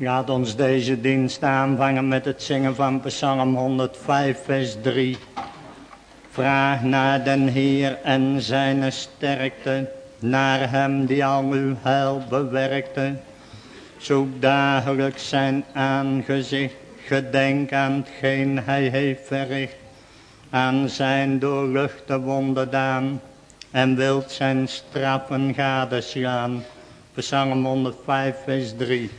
Laat ons deze dienst aanvangen met het zingen van Psalm 105, vers 3. Vraag naar den Heer en zijn sterkte, naar hem die al uw heil bewerkte. Zoek dagelijks zijn aangezicht, gedenk aan hetgeen hij heeft verricht, aan zijn doorluchte wonderdaan, en wilt zijn straffen gadeslaan. Psalm 105 vers 3.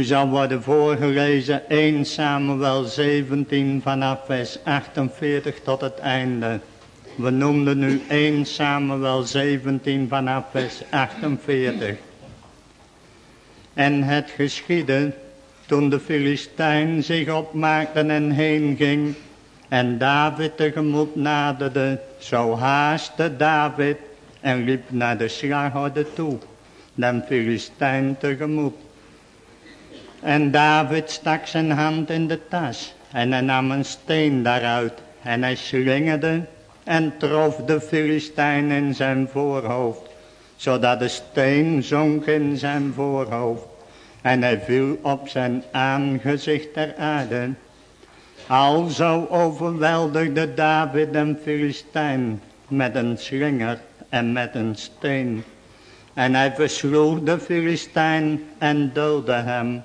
U zal worden voorgelezen 1 Samuel 17 vanaf vers 48 tot het einde. We noemden nu 1 Samuel 17 vanaf vers 48. En het geschiedde toen de Filistijn zich opmaakte en heen ging en David tegemoet naderde, zo haastte David en liep naar de slagorde toe, den Filistijn tegemoet. En David stak zijn hand in de tas en hij nam een steen daaruit en hij slingerde en trof de Filistijn in zijn voorhoofd, zodat de steen zonk in zijn voorhoofd en hij viel op zijn aangezicht ter aarde. Alzo overweldigde David een Filistijn met een slinger en met een steen. En hij versloeg de Filistijn en doodde hem.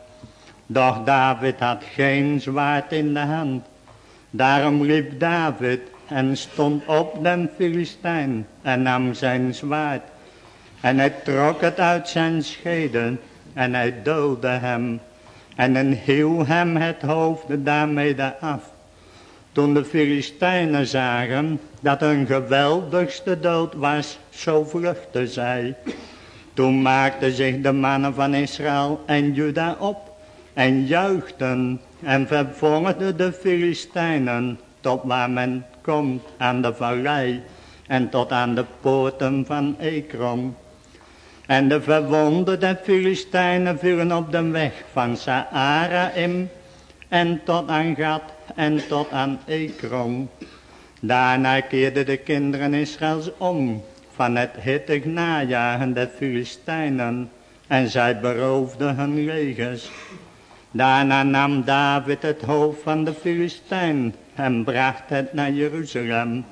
Doch David had geen zwaard in de hand. Daarom riep David en stond op den Filistijn en nam zijn zwaard. En hij trok het uit zijn scheden en hij doodde hem. En hij hieuw hem het hoofd daarmee af. Toen de Filistijnen zagen dat een geweldigste dood was, zo vluchtten zij. Toen maakten zich de mannen van Israël en Juda op en juichten en vervolgden de Filistijnen tot waar men komt aan de vallei en tot aan de poorten van Ekron. En de verwonderde Filistijnen vielen op de weg van Saaraim en tot aan Gad en tot aan Ekron. Daarna keerden de kinderen Israëls om van het hittig najagen der Filistijnen en zij beroofden hun legers. Daarna nam David het hoofd van de Filistijn en bracht het naar Jeruzalem.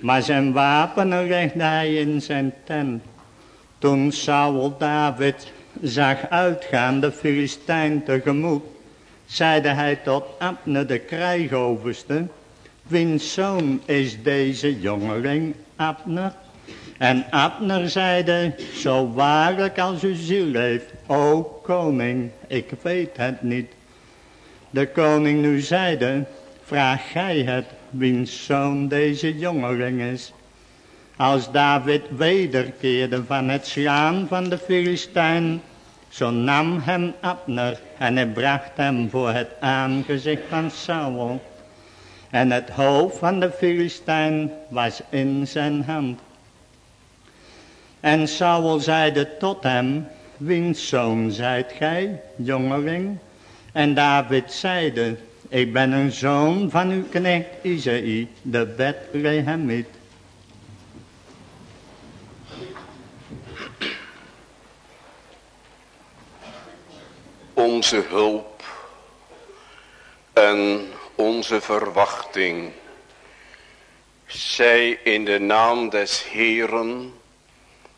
Maar zijn wapenen legde hij in zijn tent. Toen Saul David zag uitgaan de Filistijn tegemoet, zeide hij tot Abner de krijgoverste, wiens zoon is deze jongeling Abner? En Abner zeide, zo waarlijk als uw ziel leeft, o koning, ik weet het niet. De koning nu zeide, vraag gij het, wiens zoon deze jongeling is. Als David wederkeerde van het slaan van de Filistijn, Zo nam hem Abner en hij bracht hem voor het aangezicht van Saul. En het hoofd van de Filistijn was in zijn hand. En Saul zeide tot hem, wiens zoon zijt gij, jongeling? En David zeide, ik ben een zoon van uw knecht Isaïe, de Bethlehemiet. Onze hulp en onze verwachting zij in de naam des Heeren,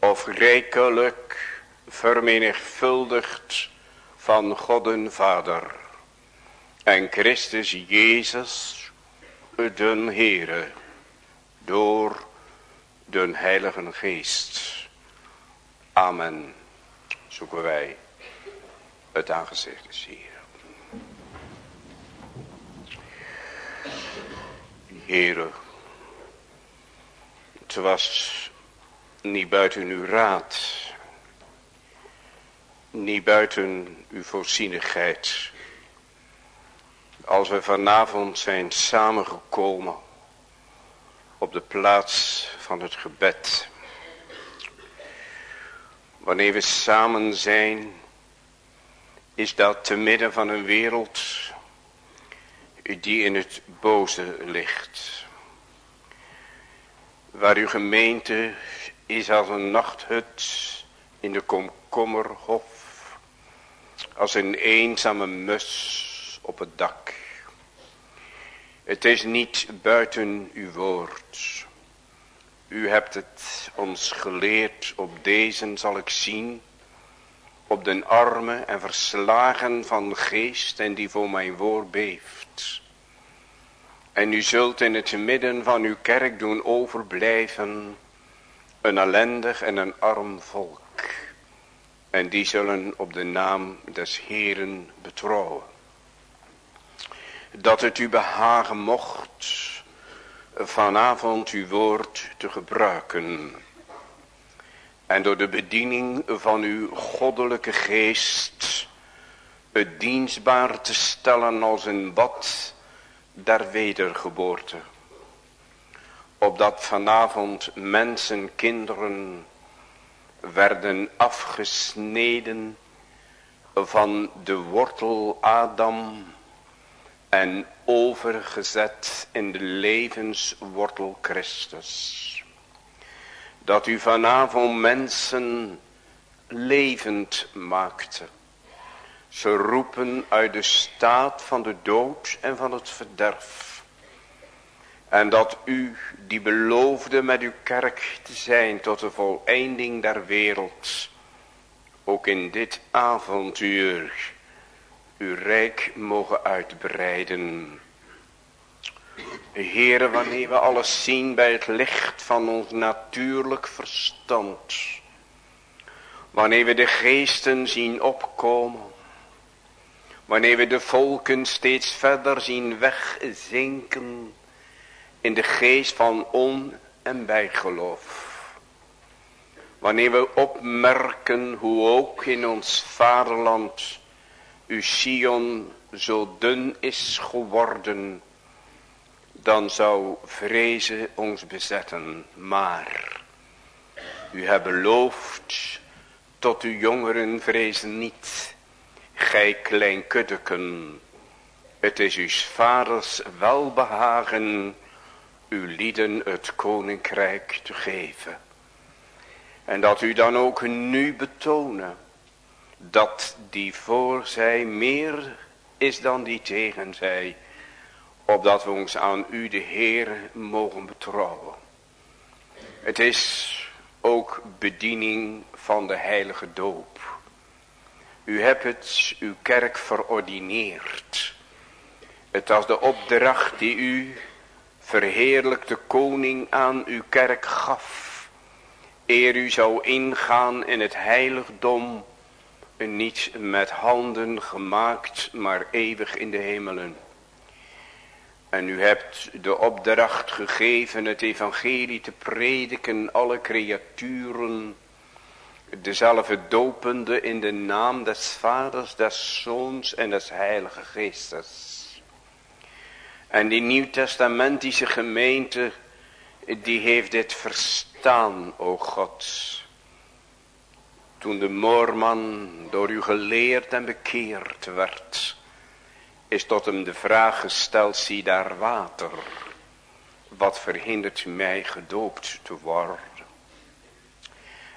Of rijkelijk vermenigvuldigd van God en Vader. En Christus Jezus, den Heere, door den Heilige Geest. Amen. Zoeken wij het aangezicht des Heeren. Heere, het was niet buiten uw raad, niet buiten uw voorzienigheid. Als we vanavond zijn samengekomen op de plaats van het gebed. Wanneer we samen zijn, is dat te midden van een wereld die in het boze ligt. Waar uw gemeente is als een nachthut in de komkommerhof. Als een eenzame mus op het dak. Het is niet buiten uw woord. U hebt het ons geleerd, op deze zal ik zien, op den arme en verslagen van geest en die voor mijn woord beeft. En u zult in het midden van uw kerk doen overblijven een ellendig en een arm volk. En die zullen op de naam des Heeren betrouwen. Dat het u behagen mocht vanavond uw woord te gebruiken. En door de bediening van uw goddelijke geest het dienstbaar te stellen als een bad der wedergeboorte opdat vanavond mensen, kinderen werden afgesneden van de wortel Adam en overgezet in de levenswortel Christus. Dat u vanavond mensen levend maakte. Ze roepen uit de staat van de dood en van het verderf en dat u die beloofde met uw kerk te zijn tot de voleinding der wereld. Ook in dit avontuur uw rijk mogen uitbreiden. Heere, wanneer we alles zien bij het licht van ons natuurlijk verstand. Wanneer we de geesten zien opkomen. Wanneer we de volken steeds verder zien wegzinken in de geest van on- en bijgeloof. Wanneer we opmerken hoe ook in ons vaderland uw Sion zo dun is geworden, dan zou vrezen ons bezetten. Maar u hebt beloofd tot uw jongeren vrezen niet, gij klein kuddeken. Het is uw vaders welbehagen uw lieden het koninkrijk te geven. En dat u dan ook nu betonen dat die voor zij meer is dan die tegen zij. Opdat we ons aan u de Heer mogen betrouwen. Het is ook bediening van de heilige doop. U hebt het uw kerk verordineerd. Het was de opdracht die u verheerlijkte koning aan uw kerk gaf. Eer u zou ingaan in het heiligdom. Niet met handen gemaakt, maar eeuwig in de hemelen. En u hebt de opdracht gegeven het evangelie te prediken alle creaturen. Dezelfde dopende in de naam des vaders, des zoons en des heilige geestes. En die nieuwtestamentische gemeente, die heeft dit verstaan, o God. Toen de moorman door u geleerd en bekeerd werd, is tot hem de vraag gesteld, zie daar water. Wat verhindert mij gedoopt te worden?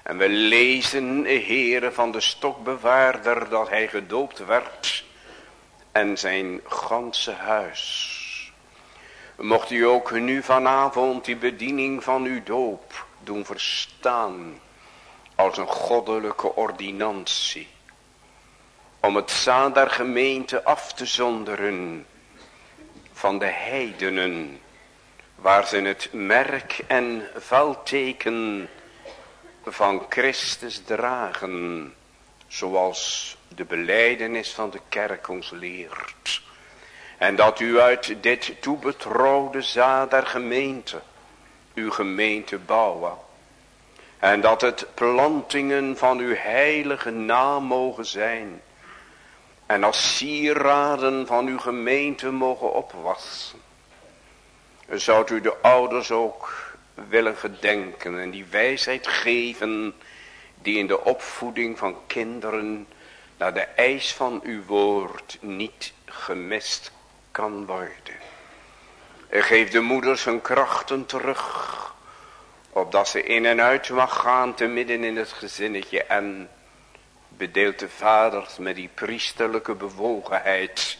En we lezen, heren van de stokbewaarder, dat hij gedoopt werd en zijn ganse huis. Mocht u ook nu vanavond die bediening van uw doop doen verstaan als een goddelijke ordinantie. Om het der gemeente af te zonderen van de heidenen. Waar ze het merk en veldteken van Christus dragen. Zoals de beleidenis van de kerk ons leert. En dat u uit dit toebetrouwde zaad der gemeente, uw gemeente bouwen. En dat het plantingen van uw heilige naam mogen zijn. En als sieraden van uw gemeente mogen opwassen. Zou u de ouders ook willen gedenken en die wijsheid geven die in de opvoeding van kinderen naar de eis van uw woord niet gemist kan worden. Geef de moeders hun krachten terug. Opdat ze in en uit mag gaan te midden in het gezinnetje. En bedeelt de vaders met die priesterlijke bewogenheid.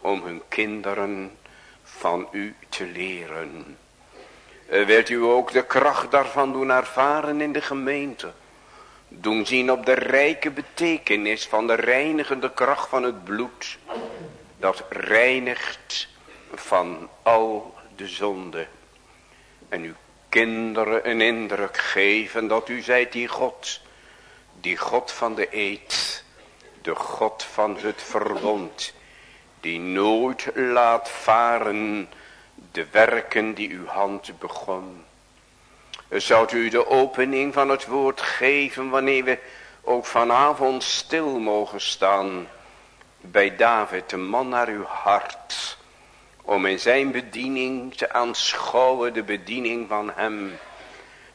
Om hun kinderen van u te leren. Wilt u ook de kracht daarvan doen ervaren in de gemeente. Doen zien op de rijke betekenis van de reinigende kracht van het bloed dat reinigt van al de zonde. En uw kinderen een indruk geven dat u zijt die God, die God van de eed, de God van het verbond, die nooit laat varen de werken die uw hand begon. Zou u de opening van het woord geven wanneer we ook vanavond stil mogen staan bij David, de man naar uw hart, om in zijn bediening te aanschouwen, de bediening van hem,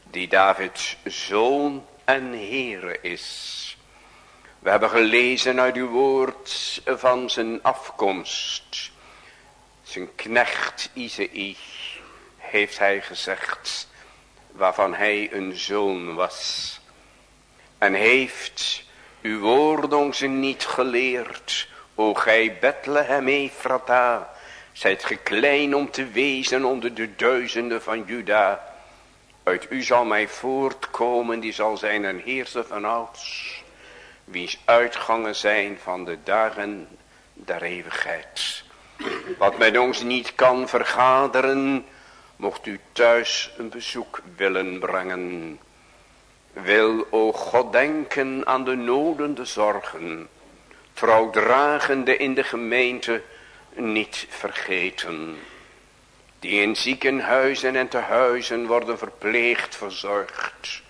die Davids zoon en Heere is. We hebben gelezen uit uw woord van zijn afkomst. Zijn knecht Izei heeft hij gezegd, waarvan hij een zoon was. En heeft uw woord ons niet geleerd, O gij Bethlehem Ephrata, zijt geklein om te wezen onder de duizenden van Juda. Uit u zal mij voortkomen, die zal zijn een heerser van ouds. Wiens uitgangen zijn van de dagen der eeuwigheid. Wat met ons niet kan vergaderen, mocht u thuis een bezoek willen brengen. Wil, o God, denken aan de noden, de zorgen trouwdragende in de gemeente niet vergeten. Die in ziekenhuizen en tehuizen worden verpleegd, verzorgd.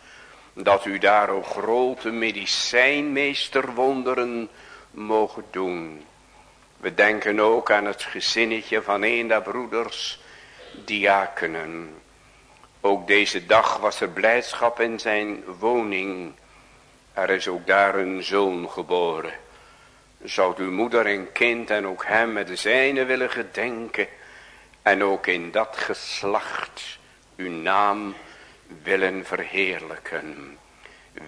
Dat u daar ook grote medicijnmeesterwonderen mogen doen. We denken ook aan het gezinnetje van een der broeders, diakenen. Ook deze dag was er blijdschap in zijn woning. Er is ook daar een zoon geboren. Zou uw moeder en kind en ook hem met de zijne willen gedenken. En ook in dat geslacht uw naam willen verheerlijken.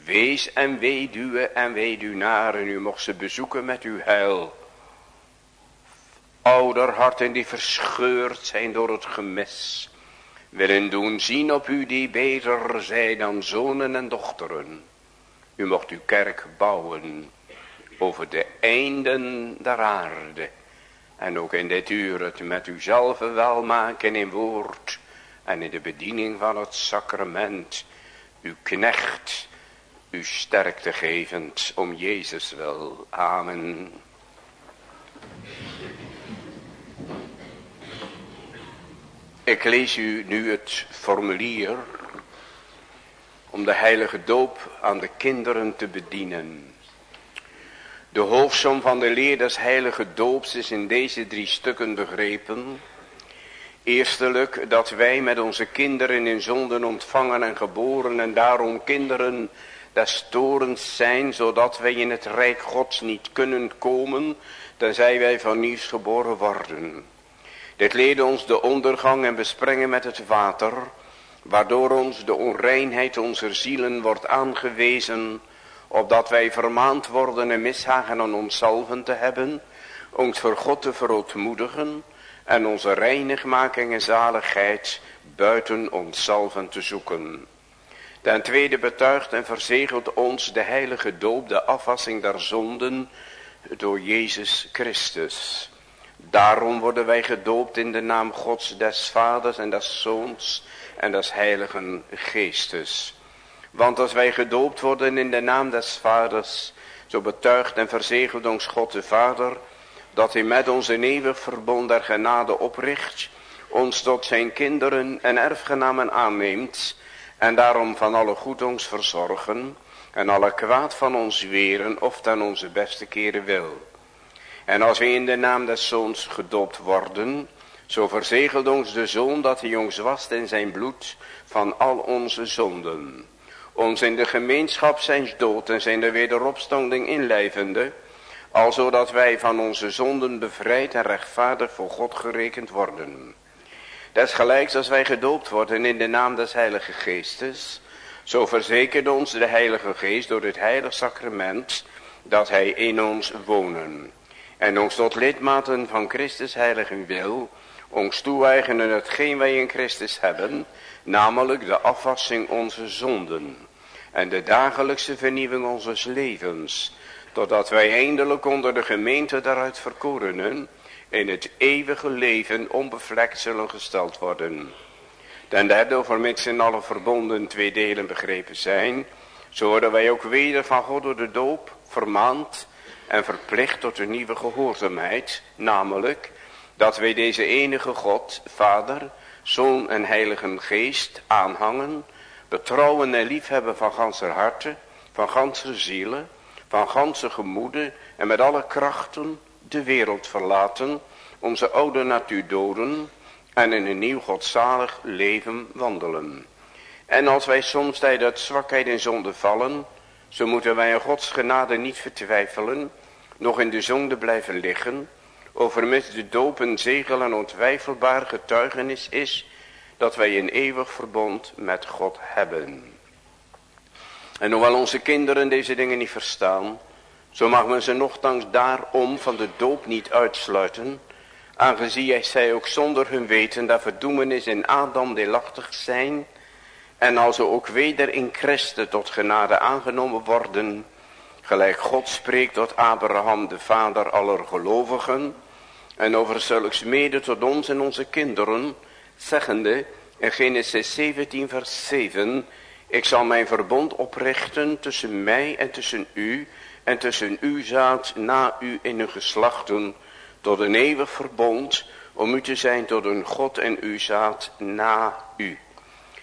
Wees en weduwe en weduwnaren, u mocht ze bezoeken met uw heil. Ouderharten die verscheurd zijn door het gemis. Willen doen zien op u die beter zijn dan zonen en dochteren. U mocht uw kerk bouwen over de einden der aarde. En ook in dit uur het met uzelf welmaken in woord en in de bediening van het sacrament. Uw knecht, uw sterkte gevend om Jezus wil. Amen. Ik lees u nu het formulier om de heilige doop aan de kinderen te bedienen. De hoofdsom van de leer des heilige doops is in deze drie stukken begrepen. Eerstelijk dat wij met onze kinderen in zonden ontvangen en geboren en daarom kinderen des torens zijn, zodat wij in het rijk gods niet kunnen komen, tenzij wij van nieuws geboren worden. Dit leerde ons de ondergang en besprengen met het water, waardoor ons de onreinheid onze zielen wordt aangewezen, opdat wij vermaand worden en mishagen aan onszelf te hebben, ons voor God te verootmoedigen en onze reinigmaking en zaligheid buiten onszelf te zoeken. Ten tweede betuigt en verzegelt ons de heilige doop, de afwassing der zonden door Jezus Christus. Daarom worden wij gedoopt in de naam Gods des Vaders en des Zoons en des Heiligen Geestes. Want als wij gedoopt worden in de naam des Vaders, zo betuigt en verzegelt ons God de Vader, dat hij met ons een eeuwig verbond der genade opricht, ons tot zijn kinderen en erfgenamen aanneemt, en daarom van alle goed ons verzorgen, en alle kwaad van ons weren, of ten onze beste keren wil. En als wij in de naam des Zoons gedoopt worden, zo verzegelt ons de Zoon dat hij ons wast in zijn bloed van al onze zonden. Ons in de gemeenschap zijn dood en zijn de wederopstanding inlijvende, al zodat wij van onze zonden bevrijd en rechtvaardig voor God gerekend worden. Desgelijks als wij gedoopt worden in de naam des Heilige Geestes, zo verzekert ons de Heilige Geest door het heilig sacrament dat hij in ons wonen. En ons tot lidmaten van Christus heilige wil, ons toeweigenen hetgeen wij in Christus hebben, namelijk de afwassing onze zonden en de dagelijkse vernieuwing onze levens, totdat wij eindelijk onder de gemeente daaruit verkorenen in het eeuwige leven onbevlekt zullen gesteld worden. Ten derde, overmits in alle verbonden twee delen begrepen zijn, zo worden wij ook weder van God door de doop vermaand en verplicht tot een nieuwe gehoorzaamheid, namelijk dat wij deze enige God, Vader, Zoon en Heilige Geest aanhangen, betrouwen en liefhebben van ganse harte, van ganse zielen, van ganse gemoeden en met alle krachten de wereld verlaten, onze oude natuur doden en in een nieuw godzalig leven wandelen. En als wij soms tijdens zwakheid en zonde vallen, zo moeten wij in Gods genade niet vertwijfelen, nog in de zonde blijven liggen, overmits de doop een zegel en ontwijfelbaar getuigenis is, dat wij een eeuwig verbond met God hebben. En hoewel onze kinderen deze dingen niet verstaan, zo mag men ze nogthans daarom van de doop niet uitsluiten, aangezien zij ook zonder hun weten dat verdoemenis in Adam deelachtig zijn, en als ze ook weder in Christus tot genade aangenomen worden, gelijk God spreekt tot Abraham de vader aller gelovigen, en over zulks mede tot ons en onze kinderen, zeggende in Genesis 17 vers 7, ik zal mijn verbond oprichten tussen mij en tussen u, en tussen u zaad na u in uw geslachten, tot een eeuwig verbond, om u te zijn tot een God en uw zaad na u.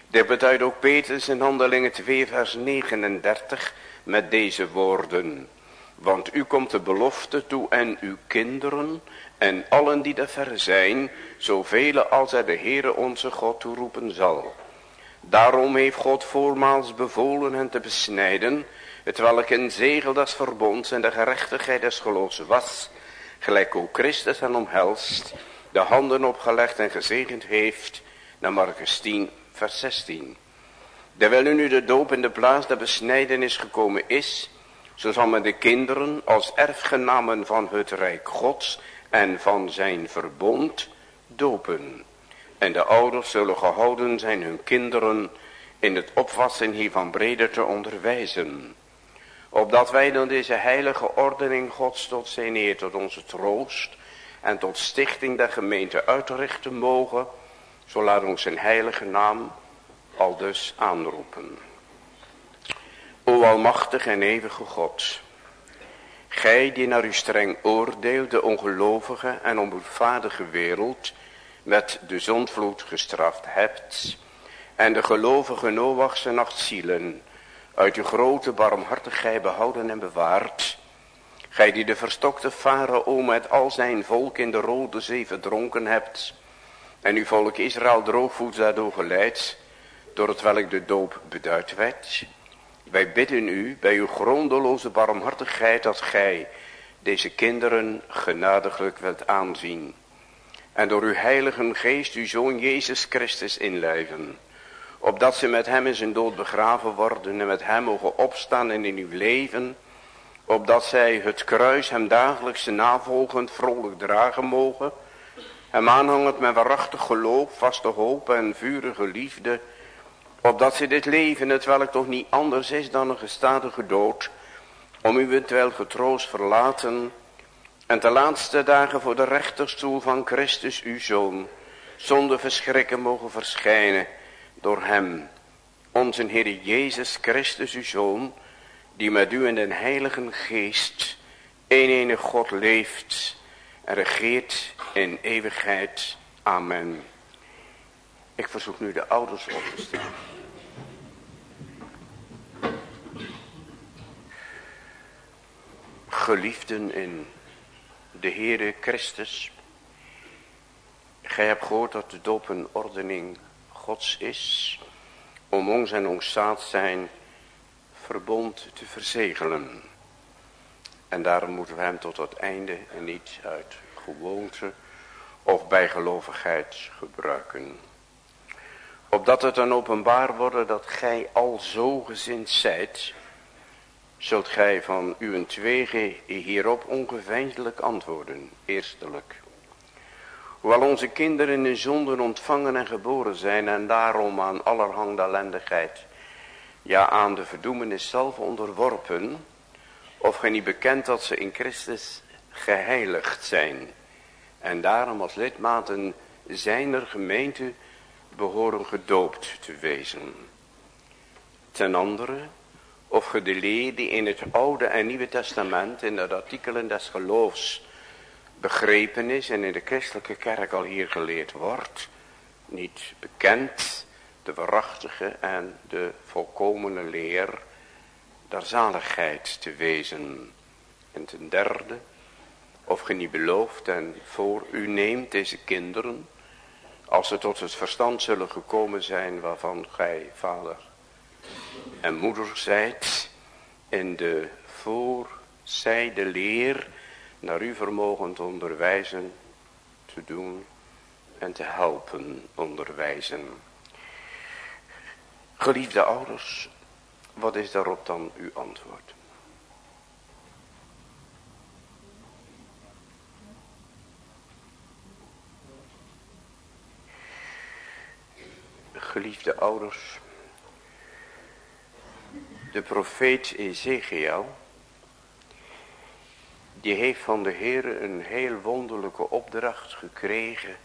Dit beduidt ook Petrus in handelingen 2 vers 39 met deze woorden. Want u komt de belofte toe en uw kinderen en allen die er ver zijn, zoveel als er de Heere onze God toeroepen zal. Daarom heeft God voormaals bevolen hen te besnijden, het welk een zegel des verbonds en de gerechtigheid des geloofs was, gelijk ook Christus hen omhelst, de handen opgelegd en gezegend heeft, naar Marcus 10 vers 16. Terwijl nu de doop in de plaats der besnijdenis gekomen is, zo zal men de kinderen als erfgenamen van het Rijk Gods en van zijn verbond dopen. En de ouders zullen gehouden zijn hun kinderen in het opvassen hiervan breder te onderwijzen. Opdat wij dan deze heilige ordening gods tot zijn eer, tot onze troost en tot stichting der gemeente uitrichten mogen. Zo laat ons zijn heilige naam al dus aanroepen. O almachtig en eeuwige God. Gij die naar uw streng oordeel de ongelovige en onboedvaardige wereld met de zondvloed gestraft hebt. En de gelovige Noachse nachtzielen uit uw grote barmhartigheid behouden en bewaard. Gij die de verstokte farao met al zijn volk in de rode zee verdronken hebt. En uw volk Israël droogvoets daardoor geleid. Door het welk de doop beduid werd. Wij bidden u bij uw grondeloze barmhartigheid dat gij deze kinderen genadiglijk wilt aanzien. En door uw heilige geest uw zoon Jezus Christus inlijven. Opdat ze met hem in zijn dood begraven worden en met hem mogen opstaan en in uw leven. Opdat zij het kruis hem dagelijks navolgend vrolijk dragen mogen. Hem aanhangend met waarachtig geloof, vaste hoop en vurige liefde opdat ze dit leven, het welk toch niet anders is dan een gestadige dood, om u wel getroost verlaten, en de laatste dagen voor de rechterstoel van Christus uw Zoon, zonder verschrikken mogen verschijnen door hem, onze Heer Jezus Christus uw Zoon, die met u in den Heilige Geest, een ene God leeft en regeert in eeuwigheid. Amen. Ik verzoek nu de ouders op te staan. Geliefden in de Heere Christus. Gij hebt gehoord dat de doop een ordening Gods is. Om ons en ons zaad zijn verbond te verzegelen. En daarom moeten we hem tot het einde en niet uit gewoonte of bijgelovigheid gebruiken. Opdat het dan openbaar worden dat gij al zo gezind zijt zult gij van uw twege hierop ongeveinselijk antwoorden. Eerstelijk. Hoewel onze kinderen in zonden ontvangen en geboren zijn en daarom aan allerhande ellendigheid, ja aan de verdoemenis zelf onderworpen, of gij niet bekend dat ze in Christus geheiligd zijn en daarom als lidmaten zijner gemeente behoren gedoopt te wezen. Ten andere, of ge de die in het Oude en Nieuwe Testament in de artikelen des geloofs begrepen is en in de christelijke kerk al hier geleerd wordt, niet bekend, de waarachtige en de volkomene leer der zaligheid te wezen. En ten derde, of ge niet belooft en voor u neemt deze kinderen, als ze tot het verstand zullen gekomen zijn waarvan gij, vader, en moeder zijt in de voorzijde leer naar u vermogen te onderwijzen, te doen en te helpen onderwijzen. Geliefde ouders, wat is daarop dan uw antwoord? Geliefde ouders, de profeet Ezekiel, die heeft van de Heer een heel wonderlijke opdracht gekregen.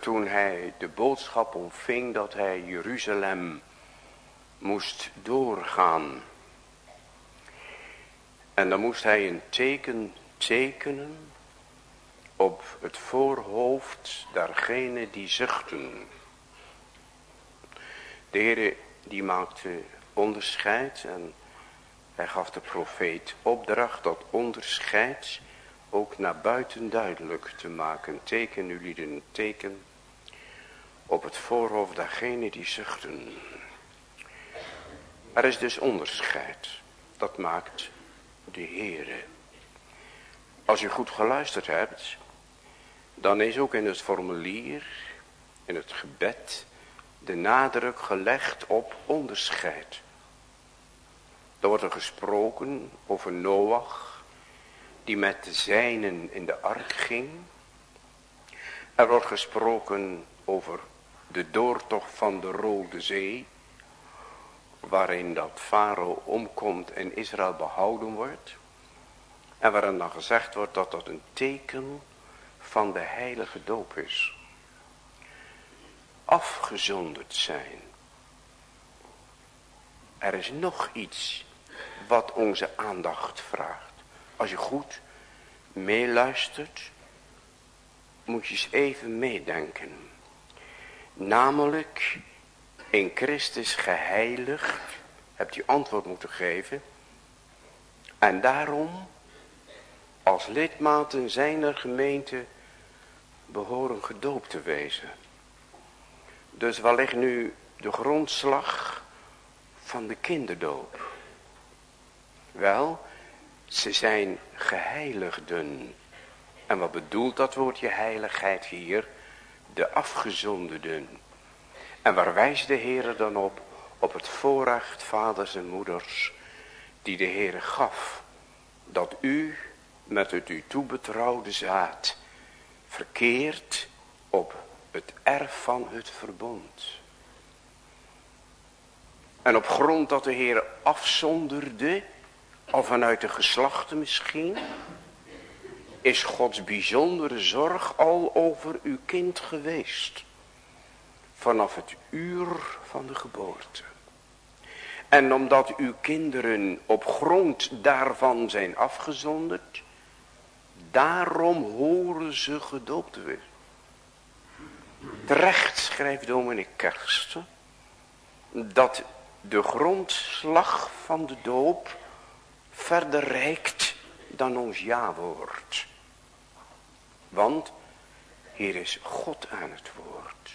Toen hij de boodschap ontving dat hij Jeruzalem moest doorgaan. En dan moest hij een teken tekenen op het voorhoofd dergenen die zuchten. De Heer die maakte onderscheid. En hij gaf de profeet opdracht dat onderscheid ook naar buiten duidelijk te maken. Teken jullie een teken op het voorhoofd dergenen die zuchten. Er is dus onderscheid. Dat maakt de Heere. Als u goed geluisterd hebt, dan is ook in het formulier, in het gebed, de nadruk gelegd op onderscheid. Er wordt er gesproken over Noach, die met de zijnen in de ark ging. Er wordt gesproken over de doortocht van de Rode Zee. waarin dat Farao omkomt en Israël behouden wordt. En waarin dan gezegd wordt dat dat een teken van de heilige doop is. Afgezonderd zijn. Er is nog iets wat onze aandacht vraagt. Als je goed meeluistert, moet je eens even meedenken. Namelijk in Christus geheiligd, hebt u antwoord moeten geven. En daarom als lidmaten zijner gemeente behoren gedoopt te wezen. Dus waar ligt nu de grondslag van de kinderdoop? Wel, ze zijn geheiligden. En wat bedoelt dat woordje heiligheid hier? De afgezondenen. En waar wijst de Heer dan op? Op het voorrecht vaders en moeders die de Heer gaf. Dat u met het u toebetrouwde zaad verkeert op het erf van het verbond. En op grond dat de Heer afzonderde, al vanuit de geslachten misschien, is Gods bijzondere zorg al over uw kind geweest. Vanaf het uur van de geboorte. En omdat uw kinderen op grond daarvan zijn afgezonderd, daarom horen ze gedoopt worden. Terecht schrijft dominee Kersten, dat de grondslag van de doop verder reikt dan ons ja-woord. Want hier is God aan het woord.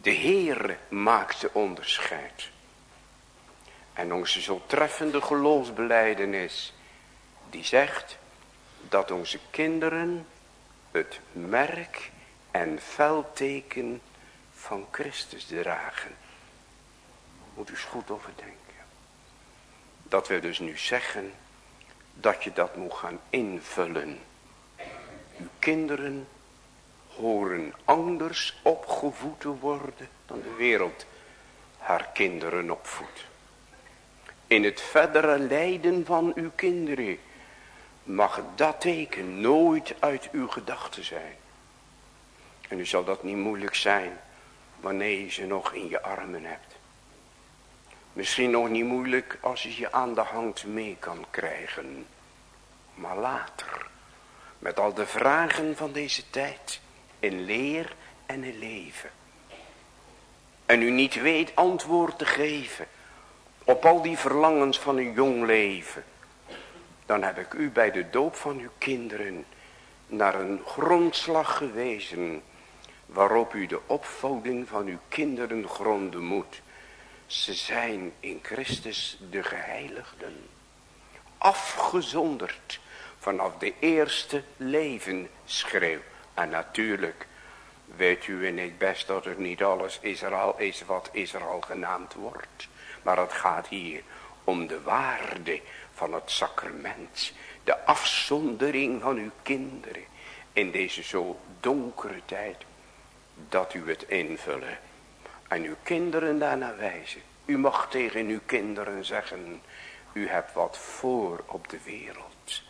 De Heer maakt de onderscheid. En onze zo treffende geloofsbeleidenis, die zegt dat onze kinderen het merk en veldteken van Christus dragen. Moet u eens goed overdenken. Dat we dus nu zeggen dat je dat moet gaan invullen. Uw kinderen horen anders opgevoed te worden dan de wereld haar kinderen opvoedt. In het verdere lijden van uw kinderen mag dat teken nooit uit uw gedachten zijn. En nu zal dat niet moeilijk zijn wanneer je ze nog in je armen hebt. Misschien nog niet moeilijk als je je aan de hand mee kan krijgen. Maar later, met al de vragen van deze tijd, in leer en in leven. En u niet weet antwoord te geven op al die verlangens van een jong leven. Dan heb ik u bij de doop van uw kinderen naar een grondslag gewezen. Waarop u de opvoeding van uw kinderen gronden moet. Ze zijn in Christus de geheiligden. Afgezonderd vanaf de eerste levensschreeuw. En natuurlijk weet u en ik best dat het niet alles Israël is wat Israël genaamd wordt. Maar het gaat hier om de waarde van het sacrament. De afzondering van uw kinderen in deze zo donkere tijd. Dat u het invullen. En uw kinderen daarna wijzen. U mag tegen uw kinderen zeggen. U hebt wat voor op de wereld.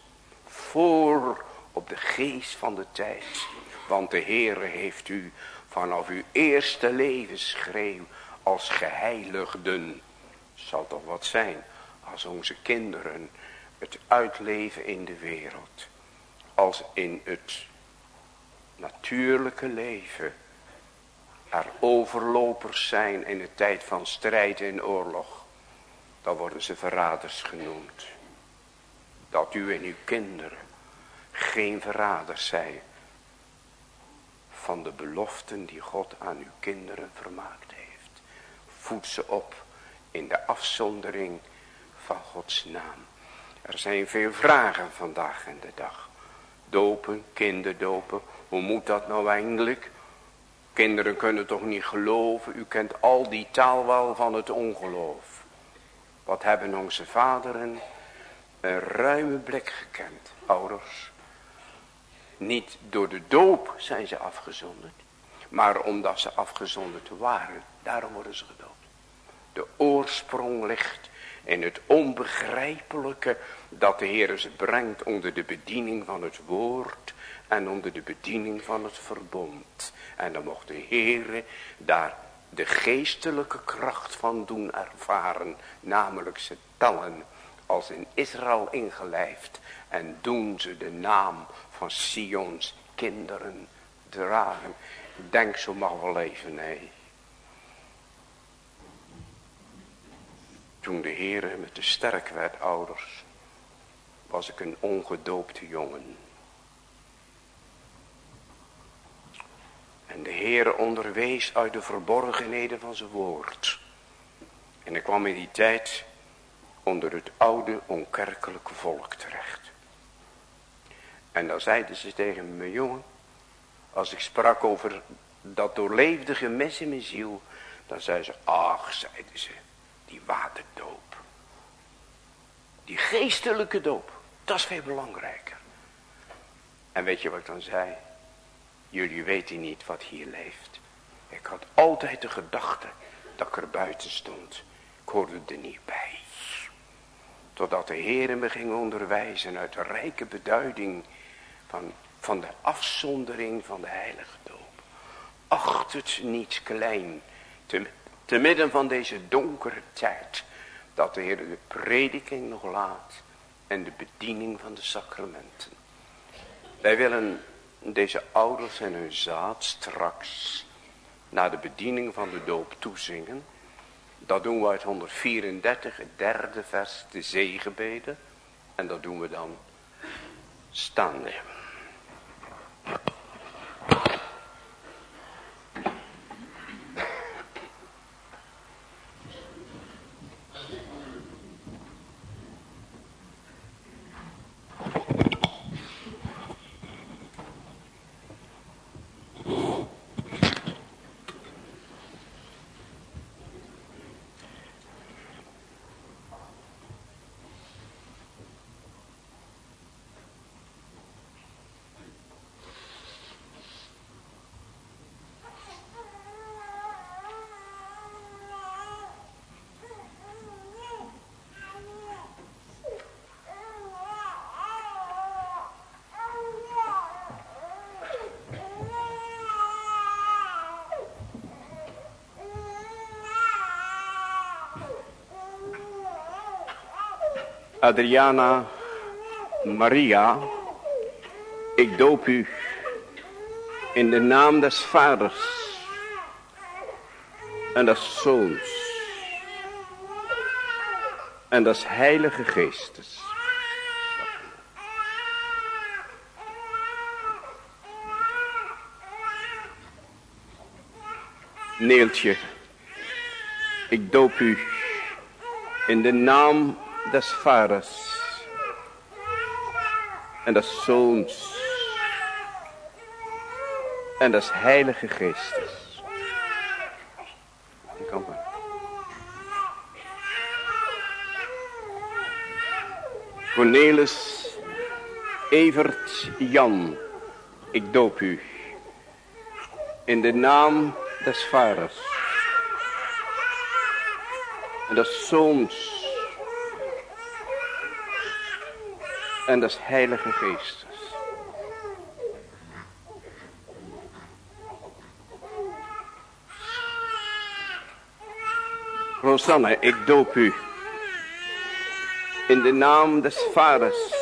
Voor op de geest van de tijd. Want de Heere heeft u vanaf uw eerste levensschreeuw als geheiligden. Zal toch wat zijn als onze kinderen het uitleven in de wereld. Als in het natuurlijke leven er overlopers zijn in de tijd van strijd en oorlog. Dan worden ze verraders genoemd. Dat u en uw kinderen geen verraders zijn van de beloften die God aan uw kinderen vermaakt heeft. Voed ze op in de afzondering van Gods naam. Er zijn veel vragen vandaag en de dag. Dopen, kinderdopen, hoe moet dat nou eigenlijk? Kinderen kunnen toch niet geloven, u kent al die taal wel van het ongeloof. Wat hebben onze vaderen een ruime blik gekend, ouders. Niet door de doop zijn ze afgezonderd, maar omdat ze afgezonderd waren, daarom worden ze gedoopt. De oorsprong ligt in het onbegrijpelijke dat de Heer ze brengt onder de bediening van het woord en onder de bediening van het verbond. En dan mocht de Heer daar de geestelijke kracht van doen ervaren, namelijk ze tellen als in Israël ingelijfd en doen ze de naam van Sions kinderen dragen. Denk zo maar wel even, nee. Toen de Heer met de sterk werd ouders, was ik een ongedoopte jongen. En de Heer onderwees uit de verborgenheden van zijn woord. En ik kwam in die tijd onder het oude onkerkelijke volk terecht. En dan zeiden ze tegen me, jongen, als ik sprak over dat doorleefde gemis in mijn ziel, dan zeiden ze, ach, zeiden ze, die waterdoop. Die geestelijke doop, dat is veel belangrijker. En weet je wat ik dan zei? Jullie weten niet wat hier leeft. Ik had altijd de gedachte dat ik er buiten stond. Ik hoorde er niet bij. Totdat de Heer me ging onderwijzen uit de rijke beduiding van, van de afzondering van de heilige doop. Acht het niet klein, te, te midden van deze donkere tijd, dat de Heer de prediking nog laat en de bediening van de sacramenten. Wij willen deze ouders en hun zaad straks naar de bediening van de doop toezingen. Dat doen we uit 134, het derde vers, de zegenbeden. En dat doen we dan staande. Adriana Maria, ik doop u in de naam des vaders en des zoons en des heilige geestes. Neeltje, ik doop u in de naam des vaders en des zoons en des heilige geestes. Kom maar. Cornelis Evert Jan, ik doop u in de naam des vaders en des zoons en des heilige geestes. Rosanne, ik doop u in de naam des vaders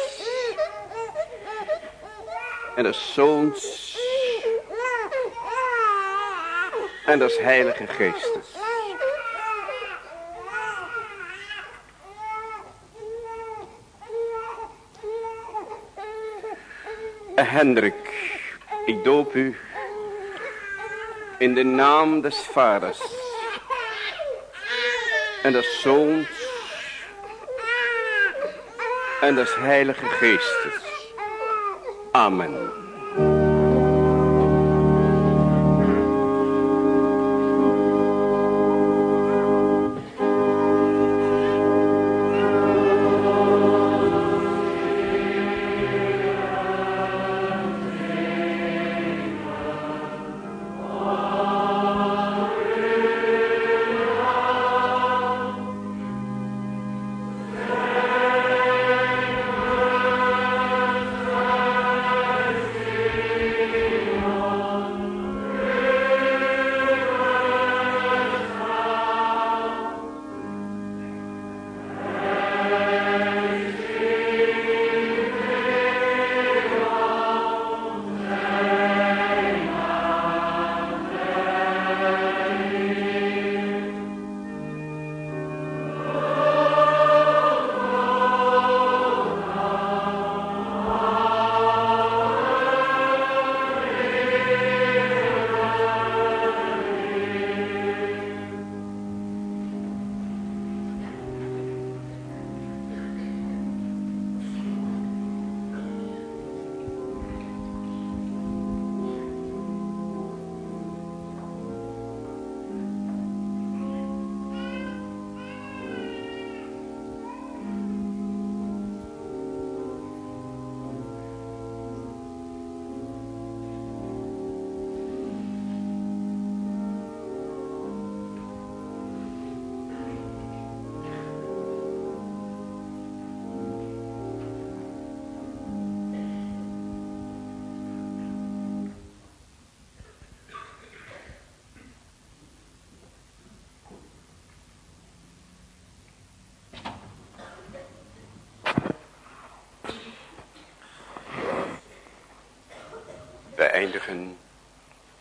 en des zoons en des heilige geestes. Hendrik, ik doop u in de naam des vaders en des zoons en des heilige geestes. Amen.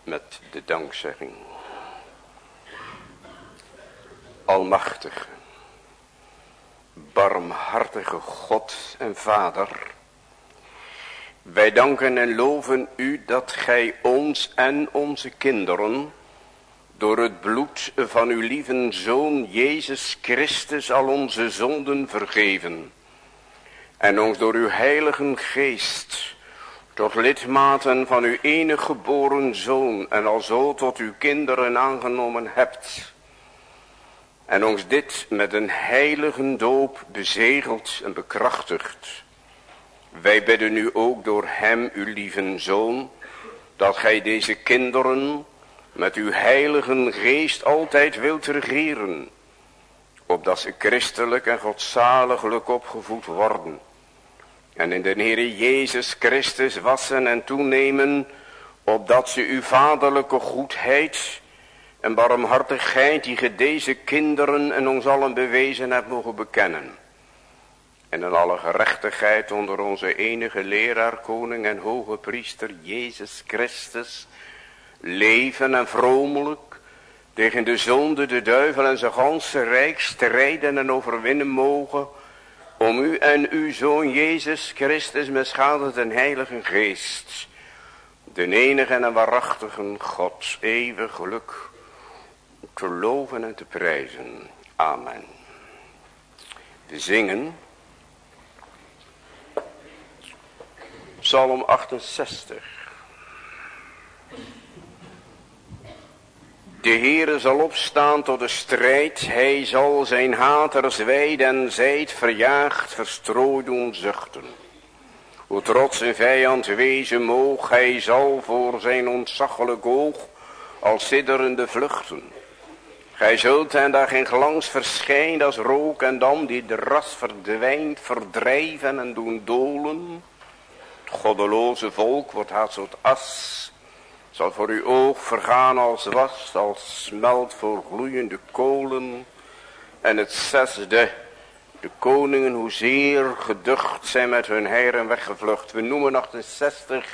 Met de dankzegging. Almachtige, barmhartige God en Vader. Wij danken en loven u dat gij ons en onze kinderen door het bloed van uw lieve Zoon Jezus Christus al onze zonden vergeven. En ons door uw heilige geest tot lidmaten van uw enige geboren Zoon en al zo tot uw kinderen aangenomen hebt. En ons dit met een heilige doop bezegeld en bekrachtigd. Wij bidden u ook door hem, uw lieve Zoon, dat gij deze kinderen met uw heilige geest altijd wilt regeren, opdat ze christelijk en godzaliglijk opgevoed worden, en in de Heere Jezus Christus wassen en toenemen, opdat ze uw vaderlijke goedheid en barmhartigheid, die ge deze kinderen en ons allen bewezen hebt, mogen bekennen. En in alle gerechtigheid onder onze enige leraar, koning en hoge priester, Jezus Christus, leven en vromelijk tegen de zonde, de duivel en zijn ganse rijk strijden en overwinnen mogen, om u en uw Zoon Jezus Christus met schade en heilige geest, de enige en waarachtige God, eeuwig geluk, te loven en te prijzen. Amen. We zingen Psalm 68. De Heere zal opstaan tot de strijd, hij zal zijn haters wijd en zijd verjaagd, verstrooid doen zuchten. Hoe trots een vijand wezen moog, hij zal voor zijn ontzaglijk oog als sidderende vluchten. Gij zult en daar geen glans verschijnt als rook en dam die de ras verdwijnt, verdrijven en doen dolen. Het goddeloze volk wordt haast tot as zal voor uw oog vergaan als was, als smelt voor gloeiende kolen. En het zesde, de koningen hoezeer geducht zijn met hun heren weggevlucht. We noemen 68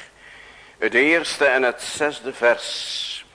het eerste en het zesde vers.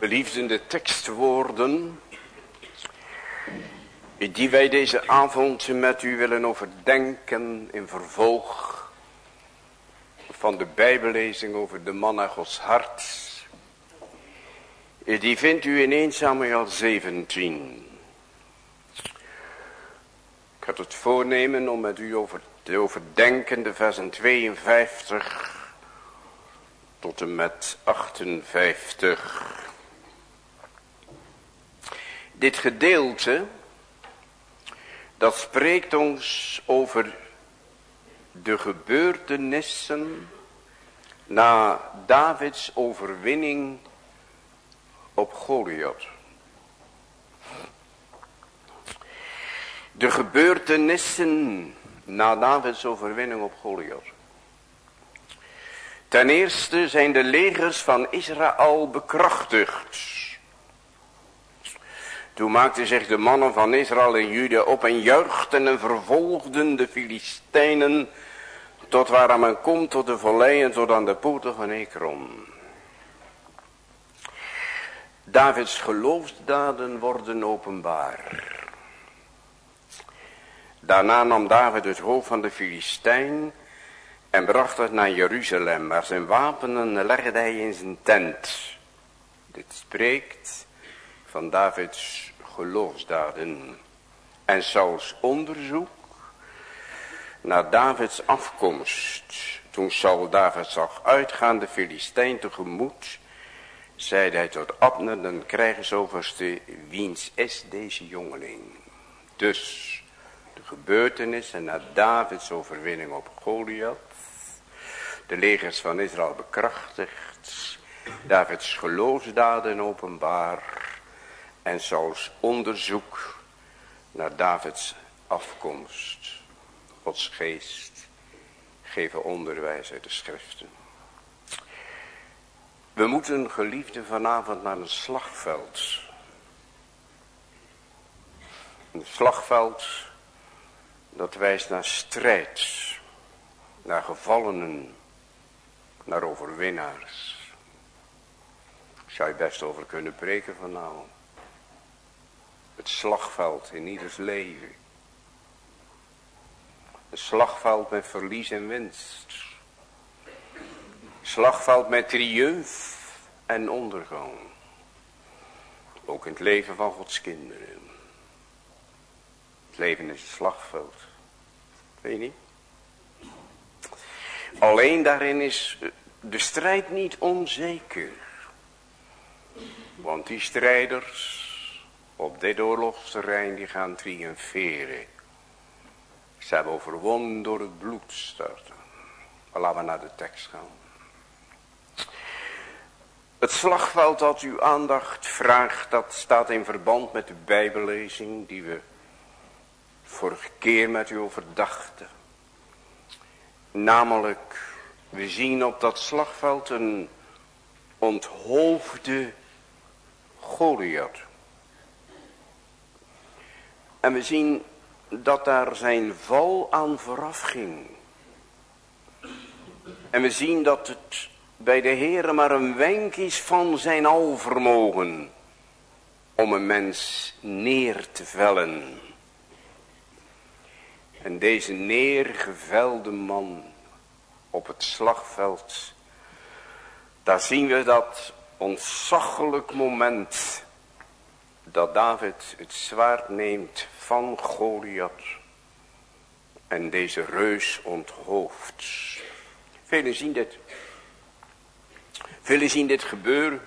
Beliefdende tekstwoorden die wij deze avond met u willen overdenken in vervolg van de bijbellezing over de man naar Gods hart. Die vindt u in 1 Samuel 17. Ik had het voornemen om met u over te overdenken de versen 52 tot en met 58. Dit gedeelte, dat spreekt ons over de gebeurtenissen na Davids overwinning op Goliath. De gebeurtenissen na Davids overwinning op Goliath. Ten eerste zijn de legers van Israël bekrachtigd. Toen maakten zich de mannen van Israël en Juda op en juichten en vervolgden de Filistijnen tot waar men komt tot de valleien tot aan de poorten van Ekron. Davids geloofsdaden worden openbaar. Daarna nam David het hoofd van de Filistijn en bracht het naar Jeruzalem, maar zijn wapenen legde hij in zijn tent. Dit spreekt van Davids geloofsdaden en Sauls onderzoek naar Davids afkomst. Toen Saul David zag uitgaan de Filistijn tegemoet, zeide hij tot Abner, de krijgersoverste, wiens is deze jongeling? Dus de gebeurtenissen na Davids overwinning op Goliath, de legers van Israël bekrachtigd, Davids geloofsdaden openbaar en Sauls onderzoek naar Davids afkomst. Gods geest geven onderwijs uit de schriften. We moeten geliefden vanavond naar een slagveld. Een slagveld dat wijst naar strijd, naar gevallenen, naar overwinnaars. Zou je best over kunnen preken vanavond. Het slagveld in ieders leven. Een slagveld met verlies en winst. Slagveld met triumf en ondergang. Ook in het leven van Gods kinderen. Het leven is een slagveld. Weet je niet? Alleen daarin is de strijd niet onzeker. Want die strijders op dit oorlogsterrein die gaan triomferen. Ze hebben overwonnen door het bloed starten. Maar laten we naar de tekst gaan. Het slagveld dat uw aandacht vraagt, dat staat in verband met de bijbellezing die we vorige keer met u overdachten. Namelijk, we zien op dat slagveld een onthoofde Goliath. En we zien dat daar zijn val aan vooraf ging. En we zien dat het bij de Heer maar een wenk is van zijn alvermogen om een mens neer te vellen. En deze neergevelde man op het slagveld, daar zien we dat ontzaglijk moment dat David het zwaard neemt van Goliath en deze reus onthoofd. Velen zien dit. Velen zien dit gebeuren.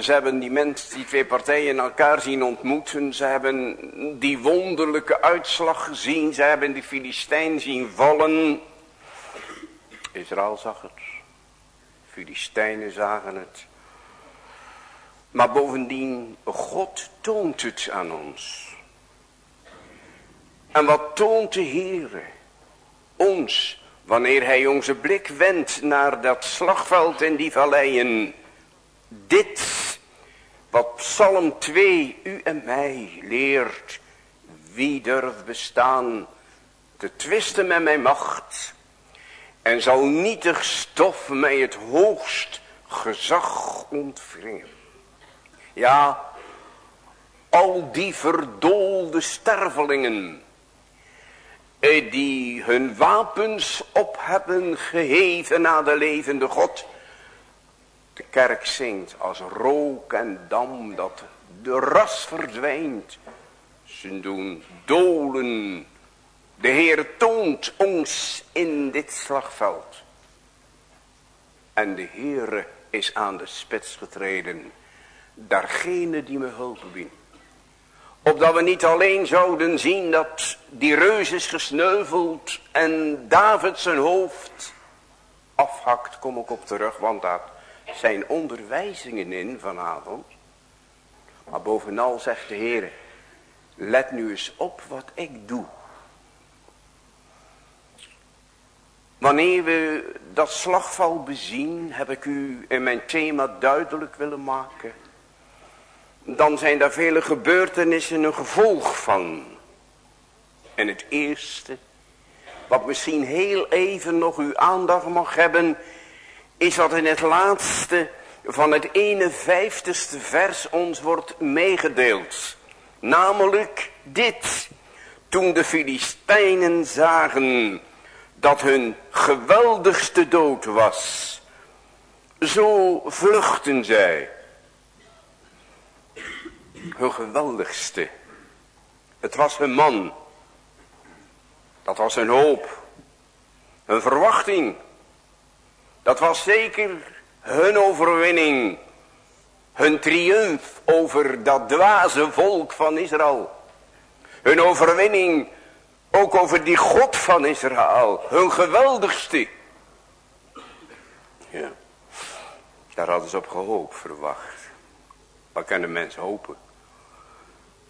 Ze hebben die mensen, die twee partijen elkaar zien ontmoeten. Ze hebben die wonderlijke uitslag gezien. Ze hebben die Filistijn zien vallen. Israël zag het. Filistijnen zagen het. Maar bovendien, God toont het aan ons. En wat toont de Heer ons, wanneer hij onze blik wendt naar dat slagveld en die valleien. Dit, wat Psalm 2 u en mij leert. Wie durft bestaan te twisten met mijn macht. En zal nietig stof mij het hoogst gezag ontwringen. Ja, al die verdoolde stervelingen eh, die hun wapens op hebben geheven naar de levende God. De kerk zingt als rook en dam dat de ras verdwijnt. Ze doen dolen. De Heer toont ons in dit slagveld. En de Heere is aan de spits getreden. Daargene die me hulp biedt. Opdat we niet alleen zouden zien dat die reus is gesneuveld en David zijn hoofd afhakt, kom ik op terug, want daar zijn onderwijzingen in vanavond. Maar bovenal zegt de Heer, let nu eens op wat ik doe. Wanneer we dat slagval bezien, heb ik u in mijn thema duidelijk willen maken. Dan zijn daar vele gebeurtenissen een gevolg van. En het eerste, wat misschien heel even nog uw aandacht mag hebben, is wat in het laatste van het 51ste vers ons wordt meegedeeld. Namelijk dit. Toen de Filistijnen zagen dat hun geweldigste dood was. Zo vluchten zij. Hun geweldigste. Het was hun man. Dat was hun hoop. Hun verwachting. Dat was zeker hun overwinning. Hun triumf over dat dwaze volk van Israël. Hun overwinning ook over die God van Israël. Hun geweldigste. Ja. Daar hadden ze op gehoopt, verwacht. Wat kan een mens hopen?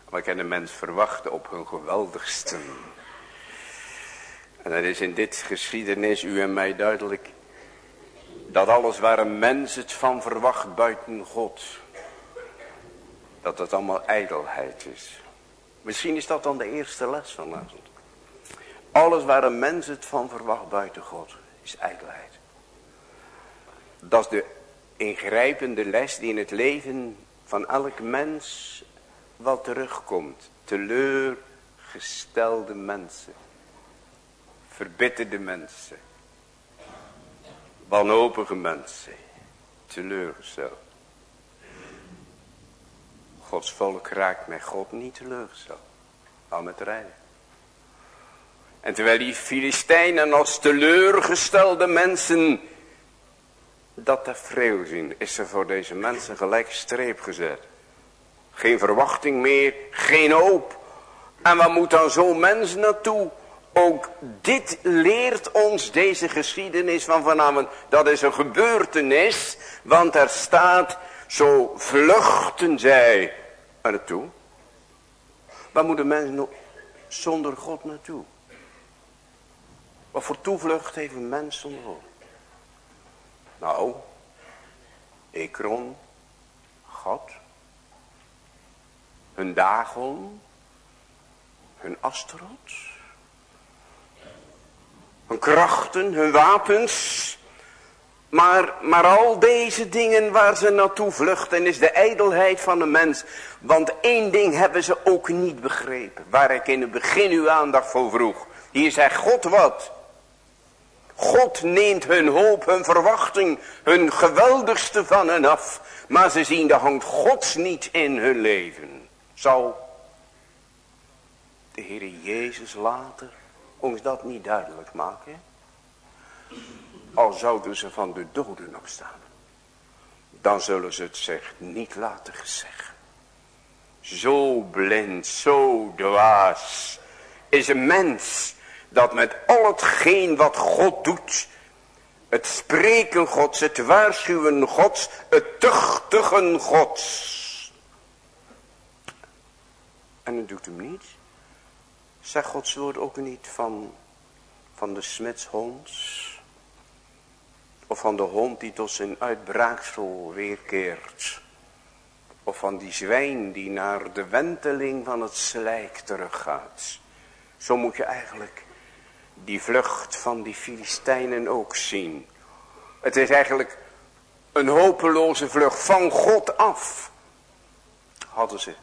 Wat kan een mens verwachten op hun geweldigste? En dat is in dit geschiedenis u en mij duidelijk. Dat alles waar een mens het van verwacht buiten God. Dat dat allemaal ijdelheid is. Misschien is dat dan de eerste les vanavond. Alles waar een mens het van verwacht buiten God is ijdelheid. Dat is de ingrijpende les die in het leven van elk mens wat terugkomt. Teleurgestelde mensen. Verbitterde mensen. Wanhopige mensen. Teleurgesteld. Gods volk raakt met God niet teleurgesteld. Al met rijden. En terwijl die Filistijnen als teleurgestelde mensen dat tafereel zien, is er voor deze mensen gelijk streep gezet. Geen verwachting meer, geen hoop. En waar moet dan zo'n mens naartoe? Ook dit leert ons deze geschiedenis van vanavond. Dat is een gebeurtenis, want er staat, zo vluchten zij naartoe. Waar moet een mens zonder God naartoe? Wat voor toevlucht heeft een mens zonder God? Nou, Ekron, God, hun Dagon, hun Asterot, hun krachten, hun wapens. Maar, maar al deze dingen waar ze naartoe vluchten is de ijdelheid van de mens. Want één ding hebben ze ook niet begrepen. Waar ik in het begin uw aandacht voor vroeg. Hier zegt God wat. God neemt hun hoop, hun verwachting, hun geweldigste van hen af. Maar ze zien de hand Gods niet in hun leven. Zal de Heer Jezus later ons dat niet duidelijk maken? Al zouden ze van de doden opstaan. Dan zullen ze het zich niet laten gezegd. Zo blind, zo dwaas is een mens dat met al hetgeen wat God doet, het spreken Gods, het waarschuwen Gods, het tuchtigen Gods. En het doet hem niet. Zegt Gods woord ook niet van, van de smidshonds. Of van de hond die tot zijn uitbraaksel weerkeert. Of van die zwijn die naar de wenteling van het slijk teruggaat. Zo moet je eigenlijk die vlucht van die Filistijnen ook zien. Het is eigenlijk Een hopeloze vlucht van God af. Hadden ze.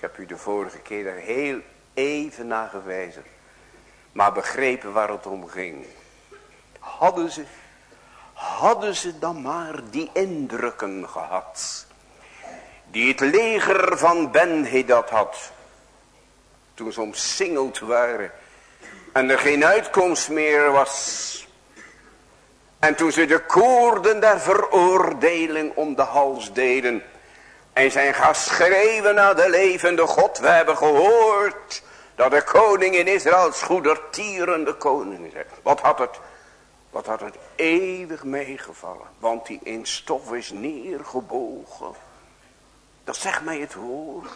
Ik heb u de vorige keer daar heel even naar gewezen. Maar begrepen waar het om ging. Hadden ze. Hadden ze dan maar die indrukken gehad. Die het leger van Ben dat had. Toen ze omsingeld waren. En er geen uitkomst meer was. En toen ze de koorden der veroordeling om de hals deden. En zijn gaan schreeuwen naar de levende God. We hebben gehoord dat de koning in Israël goedertierende koning is. Wat had het, wat had het eeuwig meegevallen. Want die in stof is neergebogen. Dat zegt mij het woord.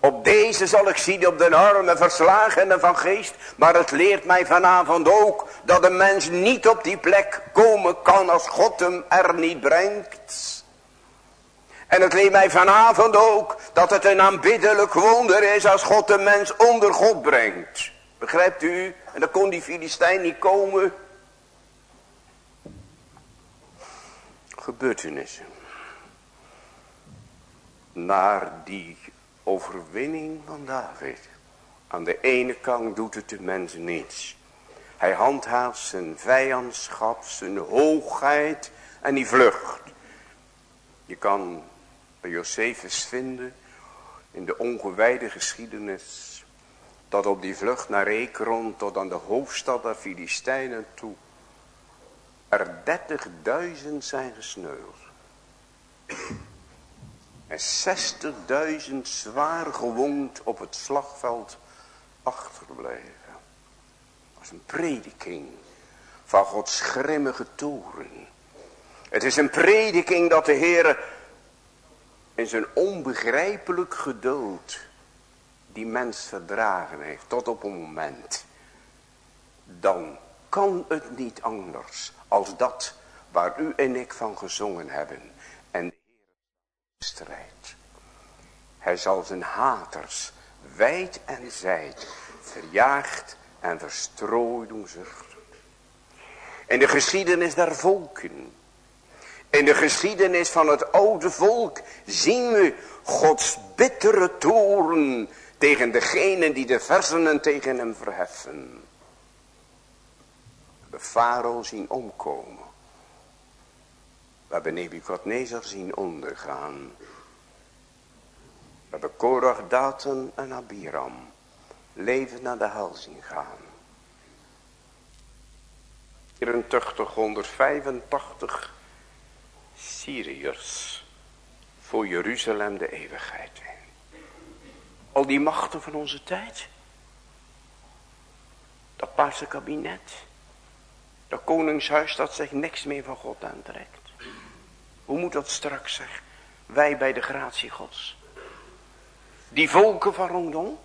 Op deze zal ik zien op de armen verslagen en van geest. Maar het leert mij vanavond ook dat een mens niet op die plek komen kan als God hem er niet brengt. En het leert mij vanavond ook dat het een aanbiddelijk wonder is als God een mens onder God brengt. Begrijpt u? En dan kon die Filistijn niet komen. Gebeurtenissen. Naar die overwinning van David. Aan de ene kant doet het de mens niets. Hij handhaaft zijn vijandschap, zijn hoogheid en die vlucht. Je kan bij Josephus vinden in de ongewijde geschiedenis dat op die vlucht naar Ekron tot aan de hoofdstad der Filistijnen toe er 30.000 zijn gesneuveld. En 60.000 zwaar gewond op het slagveld achterbleven. Dat was een prediking van Gods grimmige toren. Het is een prediking dat de Heer in zijn onbegrijpelijk geduld die mens verdragen heeft tot op een moment. Dan kan het niet anders als dat waar u en ik van gezongen hebben. En de Heer strijd. Hij zal zijn haters wijd en zijd verjaagd en verstrooid doen zuchten. In de geschiedenis der volken. In de geschiedenis van het oude volk zien we Gods bittere toren tegen degenen die de versenen tegen hem verheffen. We Farao zien omkomen. We hebben Nebuchadnezzar zien ondergaan. We hebben Korach, Daten en Abiram leven naar de hel zien gaan. 8485 Syriërs voor Jeruzalem de eeuwigheid in. Al die machten van onze tijd. Dat paarse kabinet. Dat koningshuis dat zich niks meer van God aantrekt. Hoe moet dat straks zeggen? Wij bij de gratie gods. Die volken van rondom.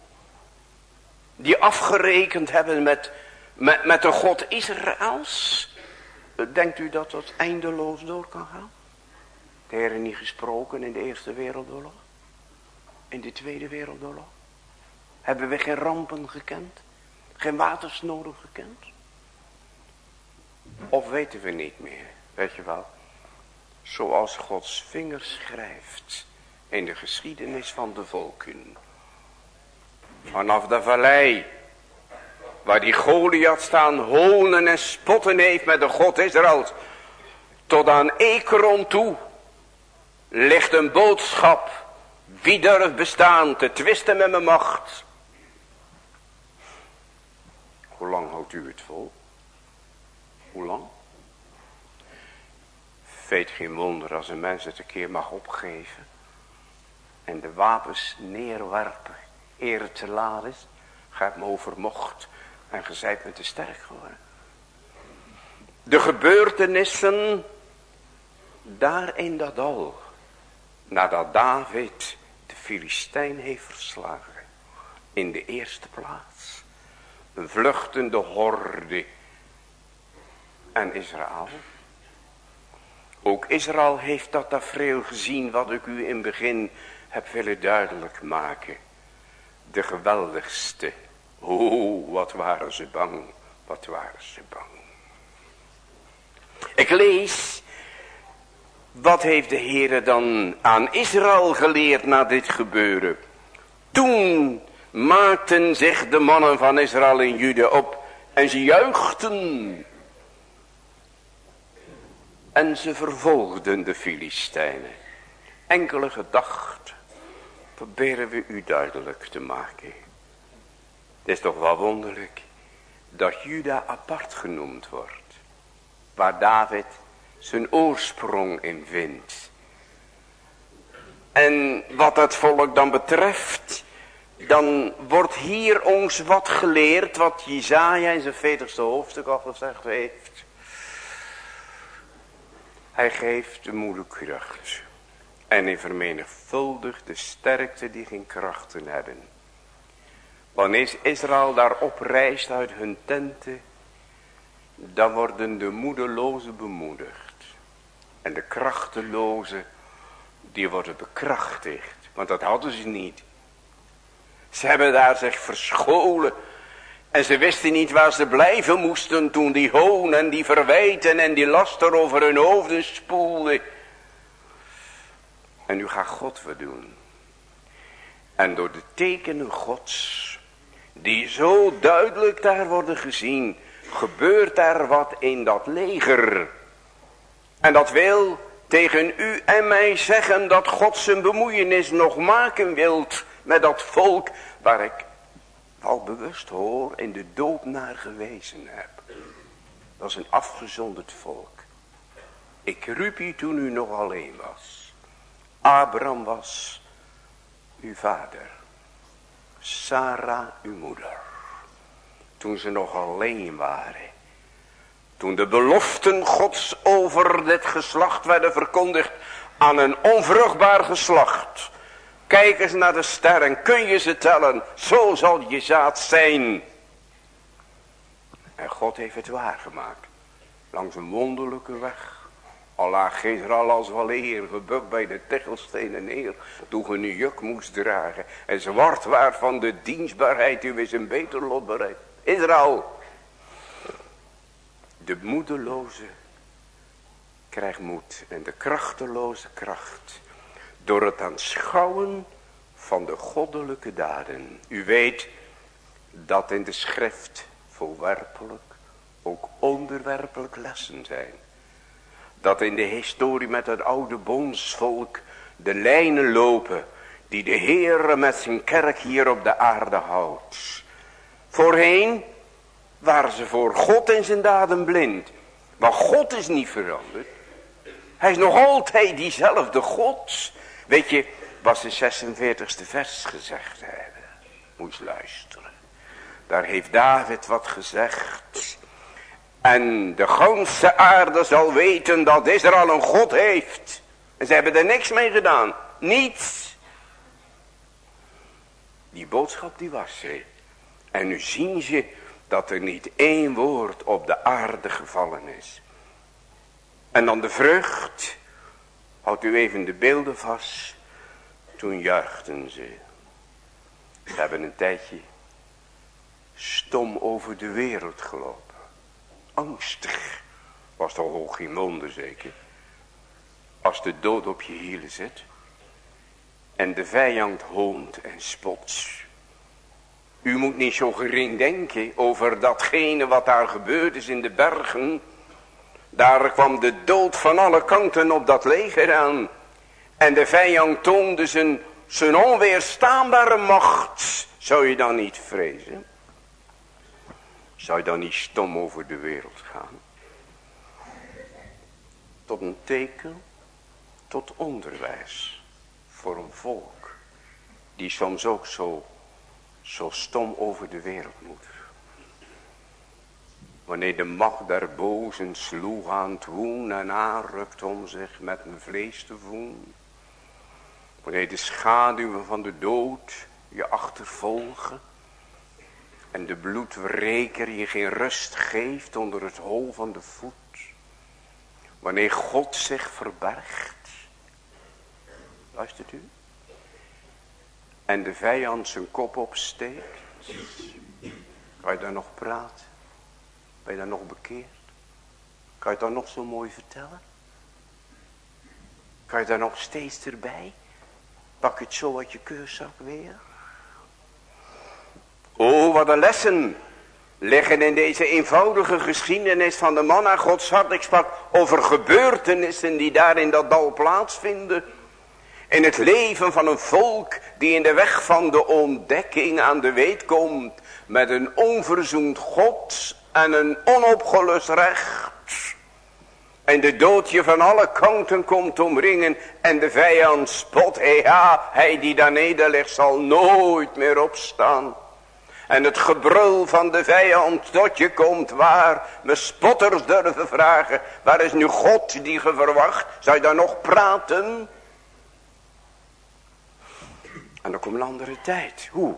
Die afgerekend hebben met, met, met de God Israëls. Denkt u dat dat eindeloos door kan gaan? De Heer niet gesproken in de Eerste Wereldoorlog. In de Tweede Wereldoorlog. Hebben we geen rampen gekend? Geen watersnoden gekend? Of weten we niet meer? Weet je wel? Zoals Gods vinger schrijft in de geschiedenis van de volken. Vanaf de vallei. Waar die Goliath staan honen en spotten heeft met de God Israëls. Tot aan Ekron toe. Ligt een boodschap. Wie durft bestaan te twisten met mijn macht. Hoe lang houdt u het vol? Hoe lang? Veet geen wonder als een mens het een keer mag opgeven. En de wapens neerwerpen. Eer te laat is. Gaat me overmocht. En ge zijt me te sterk geworden. De gebeurtenissen. Daar in dat dal. Nadat David de Filistijn heeft verslagen. In de eerste plaats. Een vluchtende horde. En Israël. Ook Israël heeft dat tafereel gezien wat ik u in het begin heb willen duidelijk maken. De geweldigste. O, wat waren ze bang. Wat waren ze bang. Ik lees Wat heeft de Heere dan aan Israël geleerd na dit gebeuren? Toen maakten zich de mannen van Israël in Jude op en ze juichten. En ze vervolgden de Filistijnen. Enkele gedachten proberen we u duidelijk te maken. Het is toch wel wonderlijk dat Juda apart genoemd wordt. Waar David zijn oorsprong in vindt. En wat het volk dan betreft, dan wordt hier ons wat geleerd wat Jezaja in zijn 40 hoofdstuk al gezegd heeft. Hij geeft de moederkracht. En hij vermenigvuldigt de sterkte die geen krachten hebben. Wanneer Israël daarop reist uit hun tenten, dan worden de moedelozen bemoedigd. En de krachtelozen, die worden bekrachtigd. Want dat hadden ze niet. Ze hebben daar zich verscholen. En ze wisten niet waar ze blijven moesten toen die hoon en die verwijten en die laster over hun hoofden spoelde. En nu gaat God wat doen. En door de tekenen gods, die zo duidelijk daar worden gezien, gebeurt er wat in dat leger. En dat wil tegen u en mij zeggen dat God zijn bemoeienis nog maken wilt met dat volk waar ik al bewust hoor in de doop naar gewezen heb. Dat is een afgezonderd volk. Ik riep u toen u nog alleen was. Abraham was uw vader. Sarah uw moeder. Toen ze nog alleen waren. Toen de beloften gods over dit geslacht werden verkondigd aan een onvruchtbaar geslacht. Kijk eens naar de sterren, kun je ze tellen? Zo zal je zaad zijn. En God heeft het waargemaakt. Langs een wonderlijke weg. Al laag Israël als wel eer gebukt bij de tegelstenen neer. Toen je een juk moest dragen. En zwart waar van de dienstbaarheid. U is een beter lot bereid. Israël. De moedeloze krijgt moed. En de krachteloze kracht. Door het aanschouwen van de goddelijke daden. U weet dat in de schrift voorwerpelijk ook onderwerpelijk lessen zijn. Dat in de historie met het oude bondsvolk de lijnen lopen die de Heere met zijn kerk hier op de aarde houdt. Voorheen waren ze voor God en zijn daden blind. Maar God is niet veranderd. Hij is nog altijd diezelfde God. Weet je, wat de 46e vers gezegd hebben. Moest luisteren. Daar heeft David wat gezegd. En de ganse aarde zal weten dat Israël een God heeft. En ze hebben er niks mee gedaan. Niets. Die boodschap die was ze. En nu zien ze dat er niet één woord op de aarde gevallen is. En dan de vrucht. Houdt u even de beelden vast. Toen juichten ze. Ze hebben een tijdje stom over de wereld gelopen. Angstig. Was geen wonder zeker. Als de dood op je hielen zit. En de vijand hoont en spot. U moet niet zo gering denken over datgene wat daar gebeurd is in de bergen. Daar kwam de dood van alle kanten op dat leger aan. En de vijand toonde zijn, zijn onweerstaanbare macht. Zou je dan niet vrezen? Zou je dan niet stom over de wereld gaan? Tot een teken, tot onderwijs voor een volk. Die soms ook zo, zo stom over de wereld moet. Wanneer de macht der bozen sloeg aan het woen en aanrukt om zich met een vlees te voelen. Wanneer de schaduwen van de dood je achtervolgen. En de bloedwreker je geen rust geeft onder het hol van de voet. Wanneer God zich verbergt. Luistert u? En de vijand zijn kop opsteekt. Kan je daar nog praten? Ben je daar nog bekeerd? Kan je het nog zo mooi vertellen? Kan je daar nog steeds erbij? Pak het zo uit je keurzak weer. Oh, wat een lessen liggen in deze eenvoudige geschiedenis van de man aan Gods hart. Ik sprak over gebeurtenissen die daar in dat dal plaatsvinden. In het leven van een volk die in de weg van de ontdekking aan de weet komt. Met een onverzoend God en een onopgelust recht. En de doodje van alle kanten komt omringen. En de vijand spot. Ja, hij die daar neder ligt zal nooit meer opstaan. En het gebrul van de vijand tot je komt waar. Me spotters durven vragen. Waar is nu God die ge verwacht? Zou je nog praten? En dan komt een andere tijd. Hoe?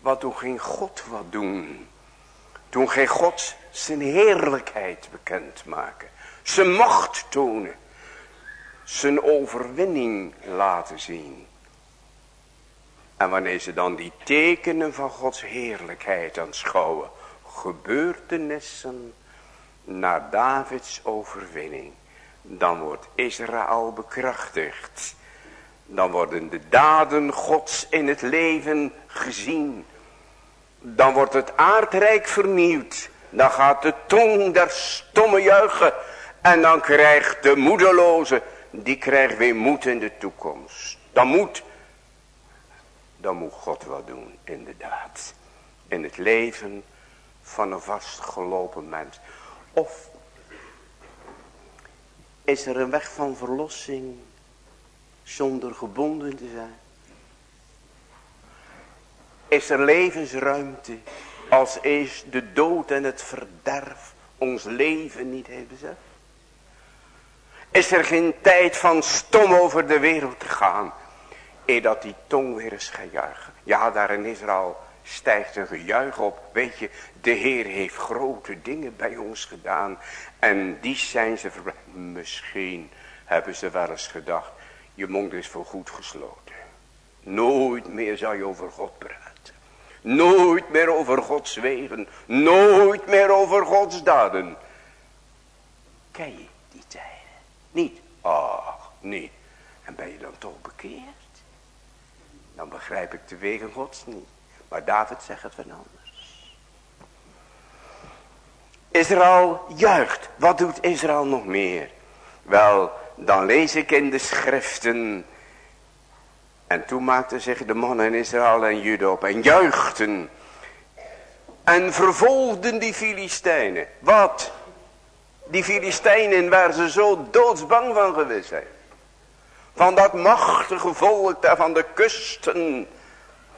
Wat toen ging God wat doen? Toen ging God zijn heerlijkheid bekendmaken. Zijn macht tonen. Zijn overwinning laten zien. En wanneer ze dan die tekenen van Gods heerlijkheid aanschouwen. Gebeurtenissen na Davids overwinning. Dan wordt Israël bekrachtigd. Dan worden de daden Gods in het leven gezien. Dan wordt het aardrijk vernieuwd. Dan gaat de tong der stomme juichen. En dan krijgt de moedeloze, die krijgt weer moed in de toekomst. Dan moet, dan moet God wat doen, inderdaad. In het leven van een vastgelopen mens. Of is er een weg van verlossing zonder gebonden te zijn? Is er levensruimte als is de dood en het verderf ons leven niet heeft bezet? Is er geen tijd van stom over de wereld te gaan. Eer dat die tong weer eens gaat. Ja, daar in Israël stijgt een gejuich op. Weet je, de Heer heeft grote dingen bij ons gedaan. En die zijn ze. Misschien hebben ze wel eens gedacht. Je mond is voor goed gesloten. Nooit meer zal je over God praten. Nooit meer over Gods wegen. Nooit meer over Gods daden. Ken je die tijd? Niet. Ach, niet. En ben je dan toch bekeerd? Dan begrijp ik de wegen gods niet. Maar David zegt het van anders. Israël juicht. Wat doet Israël nog meer? Wel, dan lees ik in de schriften. En toen maakten zich de mannen in Israël en Juda op en juichten. En vervolgden die Filistijnen. Wat? Die Filistijnen waar ze zo doodsbang van geweest zijn. Van dat machtige volk daar van de kusten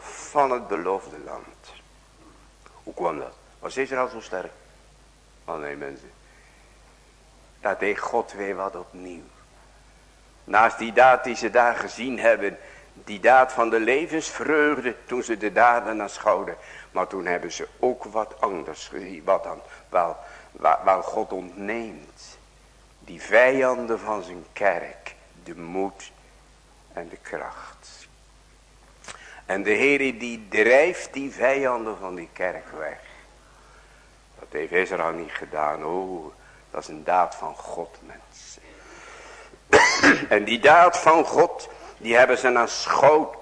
van het beloofde land. Hoe kwam dat? Was Israël zo sterk? Oh nee mensen. Dat deed God weer wat opnieuw. Naast die daad die ze daar gezien hebben. Die daad van de levensvreugde toen ze de daden aanschouwden. Maar toen hebben ze ook wat anders gezien. Wat dan? Wel, waar, God ontneemt die vijanden van zijn kerk de moed en de kracht. En de Heer die drijft die vijanden van die kerk weg. Dat heeft Israël niet gedaan. Oh, dat is een daad van God mensen. en die daad van God, die hebben ze schoot.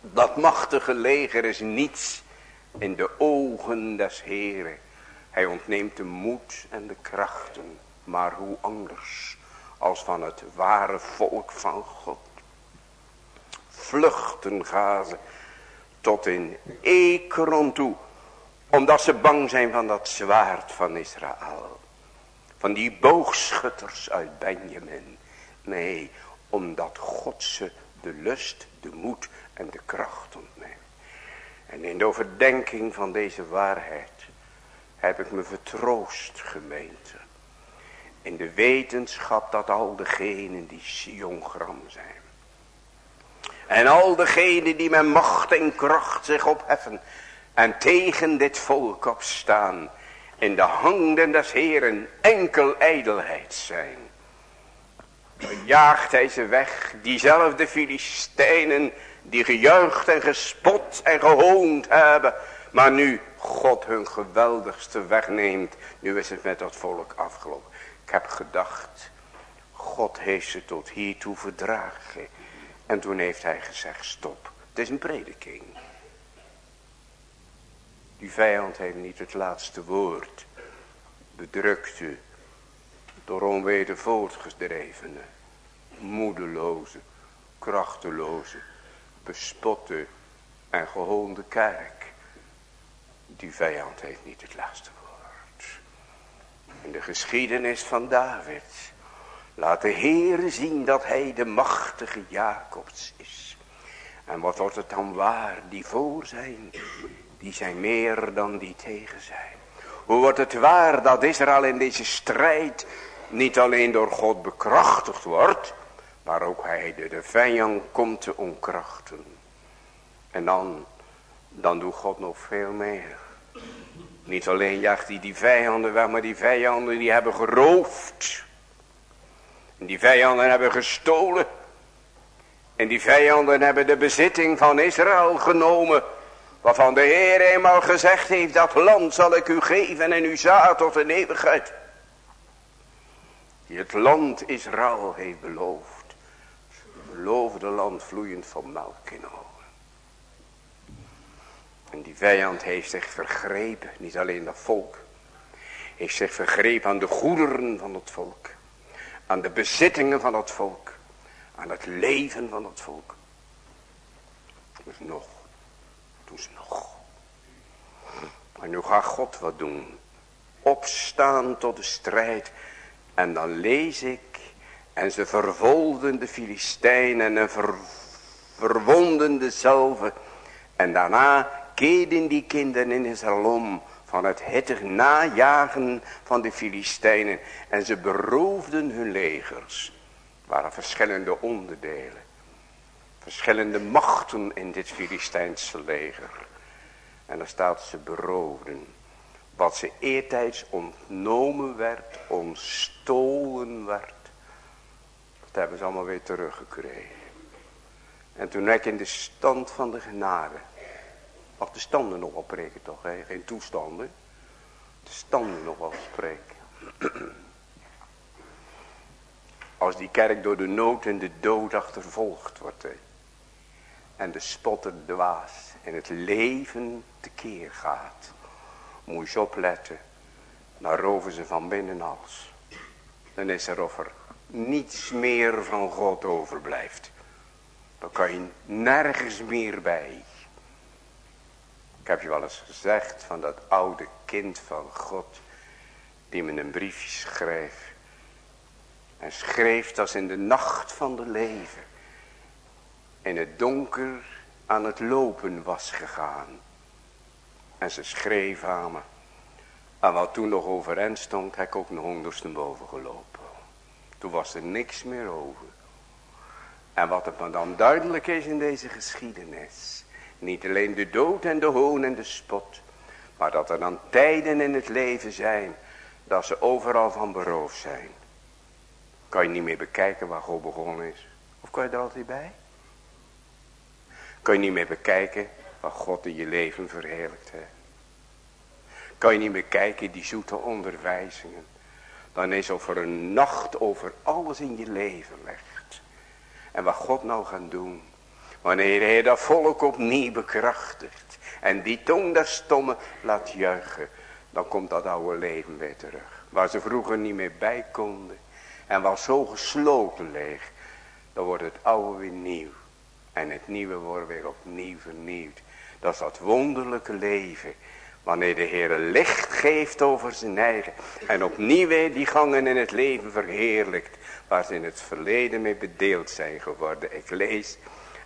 Dat machtige leger is niets in de ogen des Heren. Hij ontneemt de moed en de krachten. Maar hoe anders als van het ware volk van God. Vluchten gaan ze tot in Ekron toe. Omdat ze bang zijn van dat zwaard van Israël. Van die boogschutters uit Benjamin. Nee, omdat God ze de lust, de moed en de kracht ontneemt. En in de overdenking van deze waarheid heb ik me vertroost gemeente. In de wetenschap dat al degenen die Sion-gram zijn. En al degenen die met macht en kracht zich opheffen. En tegen dit volk opstaan. In de handen des Heren enkel ijdelheid zijn. Jaagt hij ze weg. Diezelfde Filistijnen die gejuicht en gespot en gehoond hebben. Maar nu God hun geweldigste wegneemt. Nu is het met dat volk afgelopen. Ik heb gedacht. God heeft ze tot hiertoe verdragen. En toen heeft hij gezegd stop. Het is een prediking. Die vijand heeft niet het laatste woord. Bedrukte, door onweder voortgedrevene, moedeloze, krachteloze, bespotte en gehoonde kerk. Die vijand heeft niet het laatste woord. In de geschiedenis van David laat de Heer zien dat hij de machtige Jacobs is. En wat wordt het dan waar, die voor zijn, die zijn meer dan die tegen zijn. Hoe wordt het waar dat Israël in deze strijd niet alleen door God bekrachtigd wordt, maar ook hij de, de vijand komt te onkrachten. En dan, dan doet God nog veel meer. Niet alleen jaagt hij die vijanden weg, maar die vijanden die hebben geroofd. En die vijanden hebben gestolen. En die vijanden hebben de bezitting van Israël genomen. Waarvan de Heer eenmaal gezegd heeft, dat land zal ik u geven en uw zaad tot een eeuwigheid. Die het land Israël heeft beloofd. Het beloofde land vloeiend van melk en ogen. En die vijand heeft zich vergrepen, niet alleen dat volk. Heeft zich vergrepen aan de goederen van het volk. Aan de bezittingen van het volk. Aan het leven van het volk. Dus nog. Ze nog. Maar nu gaat God wat doen. Opstaan tot de strijd. En dan lees ik. En ze vervolden de Filistijnen en ver, verwonden dezelfde. En daarna keerden die kinderen in Israël om van het hittig najagen van de Filistijnen. En ze beroofden hun legers. Er waren verschillende onderdelen. Verschillende machten in dit Filistijnse leger. En dan staat ze beroofden. Wat ze eertijds ontnomen werd, ontstolen werd. Dat hebben ze allemaal weer teruggekregen. En toen ik in de stand van de genade Mag de standen nog wel toch, hè? geen toestanden. De standen nog wel spreken. Als die kerk door de nood en de dood achtervolgd wordt. Hè? En de spotter dwaas en het leven tekeer gaat. Moet je opletten. Dan roven ze van binnen alles. Dan is er of er niets meer van God overblijft. Dan kan je nergens meer bij. Ik heb je wel eens gezegd van dat oude kind van God. Die me een briefje schreef. En schreef als in de nacht van de leven. In het donker aan het lopen was gegaan. En ze schreef aan me. En wat toen nog overeind stond, heb ik ook nog ondersteboven gelopen. Toen was er niks meer over. En wat het me dan duidelijk is in deze geschiedenis. Niet alleen de dood en de hoon en de spot. Maar dat er dan tijden in het leven zijn. Dat ze overal van beroofd zijn. Kan je niet meer bekijken waar God begonnen is. Of kan je er altijd bij? Kan je niet meer bekijken wat God in je leven verheerlijkt heeft. Kan je niet meer kijken die zoete onderwijzingen. Dan is over een nacht over alles in je leven legt. En wat God nou gaat doen. Wanneer hij dat volk opnieuw bekrachtigt. En die tong der stomme laat juichen. Dan komt dat oude leven weer terug. Waar ze vroeger niet meer bij konden. En was zo gesloten leeg. Dan wordt het oude weer nieuw. En het nieuwe wordt weer opnieuw vernieuwd. Dat is dat wonderlijke leven. Wanneer de Heer licht geeft over zijn eigen. En opnieuw weer die gangen in het leven verheerlijkt. Waar ze in het verleden mee bedeeld zijn geworden. Ik lees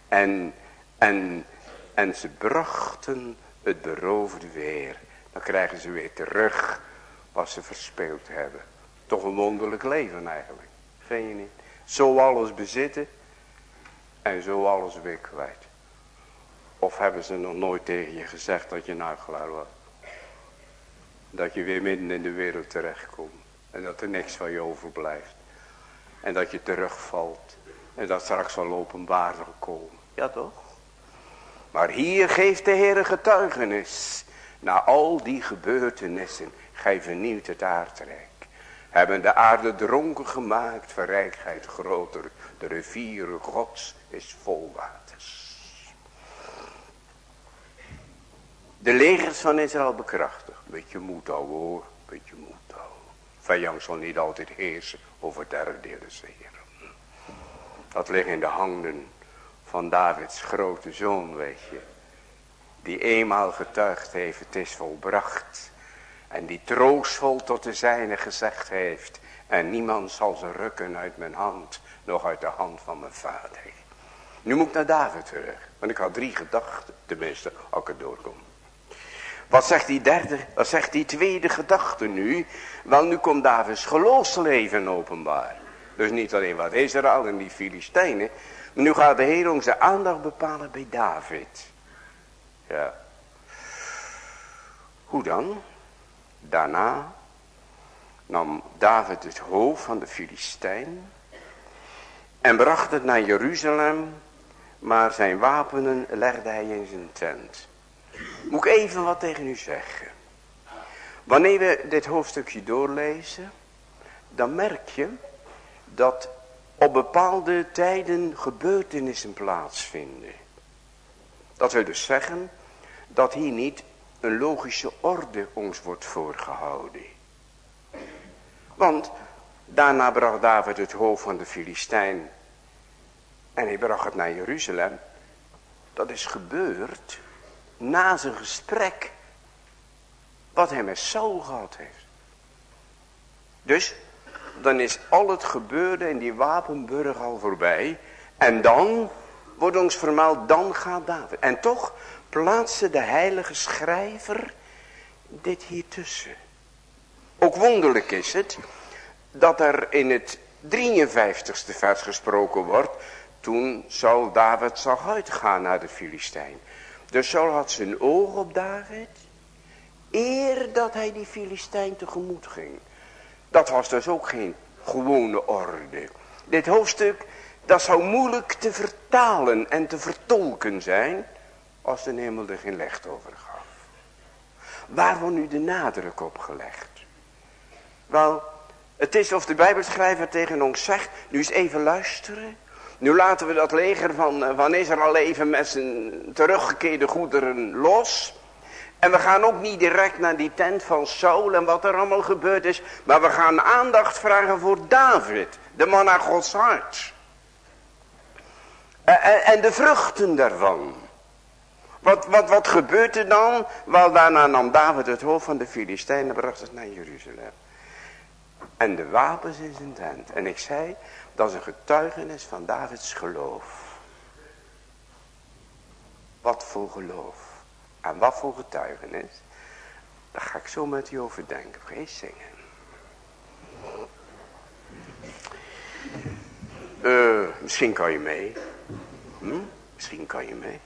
en, en, en ze brachten het beroofde weer. Dan krijgen ze weer terug wat ze verspeeld hebben. Toch een wonderlijk leven eigenlijk. Vind je niet? Zo alles bezitten en zo alles weer kwijt. Of hebben ze nog nooit tegen je gezegd dat je een uitgeladen was? Dat je weer midden in de wereld terechtkomt. En dat er niks van je overblijft. En dat je terugvalt. En dat straks zal openbaar zal komen. Ja toch? Maar hier geeft de Heer getuigenis. Na al die gebeurtenissen. Gij vernieuwt het aardrijk. hebben de aarde dronken gemaakt, verrijkheid groter. De rivier gods is vol waters. De legers van Israël bekrachtigd. Beetje moed houden hoor, beetje moed houden. Vijand zal niet altijd heersen over derde deel des Dat ligt in de handen van Davids grote zoon, weet je. Die eenmaal getuigd heeft, het is volbracht. En die troostvol tot de zijne gezegd heeft. En niemand zal ze rukken uit mijn hand, nog uit de hand van mijn vader. Nu moet ik naar David terug. Want ik had drie gedachten, tenminste, als ik er doorkom. Wat zegt die derde, wat zegt die tweede gedachte nu? Wel, nu komt Davids geloofsleven openbaar. Dus niet alleen wat Israël en die Filistijnen. Maar nu gaat de Heer onze aandacht bepalen bij David. Ja. Hoe dan? Daarna nam David het hoofd van de Filistijn en bracht het naar Jeruzalem, maar zijn wapenen legde hij in zijn tent. Moet ik even wat tegen u zeggen. Wanneer we dit hoofdstukje doorlezen, dan merk je dat op bepaalde tijden gebeurtenissen plaatsvinden. Dat wil dus zeggen dat hier niet een logische orde ons wordt voorgehouden. Want daarna bracht David het hoofd van de Filistijn en hij bracht het naar Jeruzalem. Dat is gebeurd na zijn gesprek wat hij met Saul gehad heeft. Dus dan is al het gebeurde in die wapenburg al voorbij. En dan wordt ons vermeld, dan gaat David. En toch plaatste de heilige schrijver dit hier tussen. Ook wonderlijk is het dat er in het 53ste vers gesproken wordt. Toen Saul David zag uitgaan naar de Filistijn. Dus Saul had zijn oog op David. Eer dat hij die Filistijn tegemoet ging. Dat was dus ook geen gewone orde. Dit hoofdstuk, dat zou moeilijk te vertalen en te vertolken zijn. Als de hemel er geen licht over gaf. Waar wordt nu de nadruk op gelegd? Wel, het is of de bijbelschrijver tegen ons zegt. Nu eens even luisteren. Nu laten we dat leger van, eh, van Israël even met zijn teruggekeerde goederen los. En we gaan ook niet direct naar die tent van Saul en wat er allemaal gebeurd is. Maar we gaan aandacht vragen voor David, de man naar Gods hart. En, en de vruchten daarvan. Wat, wat, wat gebeurt er dan? Wel daarna nam David het hoofd van de Filistijnen en bracht het naar Jeruzalem. En de wapens in zijn tent. En ik zei, dat is een getuigenis van Davids geloof. Wat voor geloof. En wat voor getuigenis. Daar ga ik zo met u over denken. Je zingen. Uh, misschien kan je mee. Hm? Misschien kan je mee.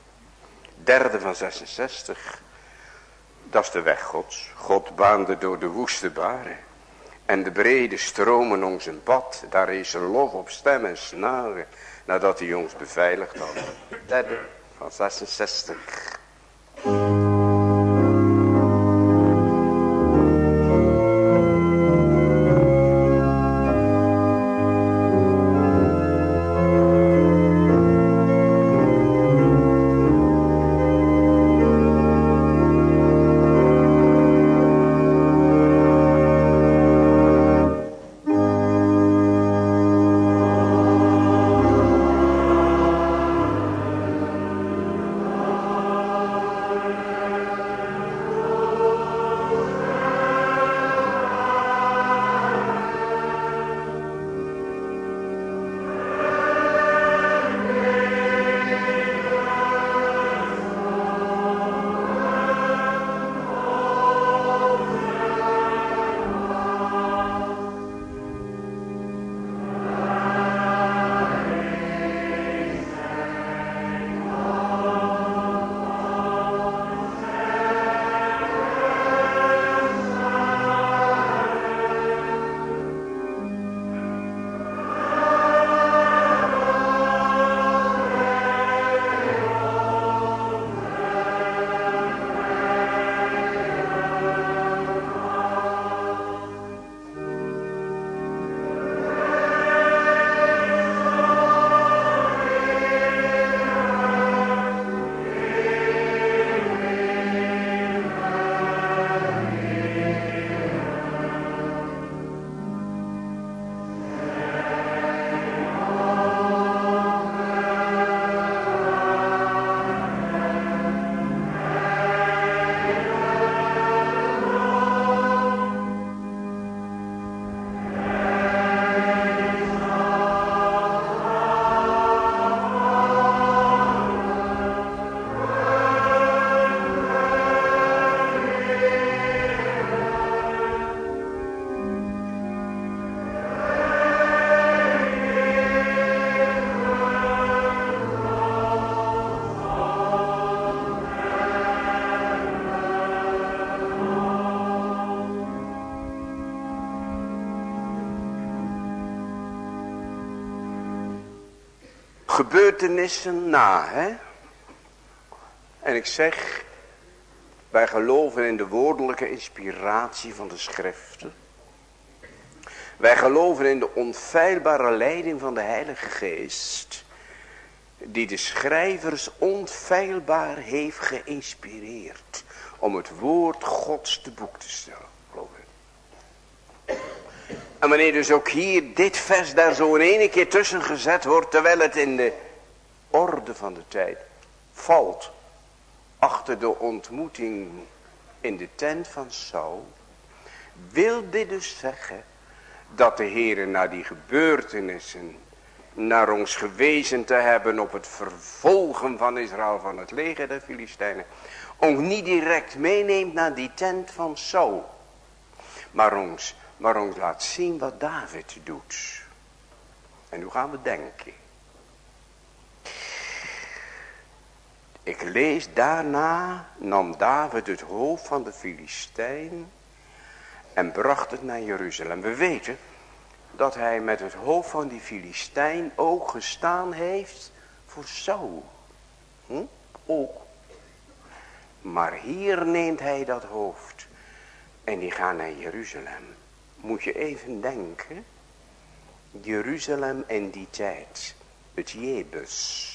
Derde van 66. Dat is de weg gods. God baande door de woeste baren. En de brede stromen ons een pad. Daar is een lof op stem en snaren. Nadat hij ons beveiligd had. Derde van 66. Gebeurtenissen na. Hè? En ik zeg, wij geloven in de woordelijke inspiratie van de schriften. Wij geloven in de onfeilbare leiding van de Heilige Geest. Die de schrijvers onfeilbaar heeft geïnspireerd. Om het woord Gods te boek te stellen. En wanneer dus ook hier dit vers daar zo in ene keer tussen gezet wordt. Terwijl het in de orde van de tijd valt. Achter de ontmoeting in de tent van Saul. Wil dit dus zeggen dat de Heer naar die gebeurtenissen, naar ons gewezen te hebben op het vervolgen van Israël van het leger der Filistijnen, ons niet direct meeneemt naar die tent van Saul, maar ons, maar ons laat zien wat David doet. En hoe gaan we denken? Ik lees daarna nam David het hoofd van de Filistijn en bracht het naar Jeruzalem. We weten dat hij met het hoofd van die Filistijn ook gestaan heeft voor Saul. Hm? Ook. Maar hier neemt hij dat hoofd en die gaat naar Jeruzalem. Moet je even denken. Jeruzalem in die tijd. Het Jebus.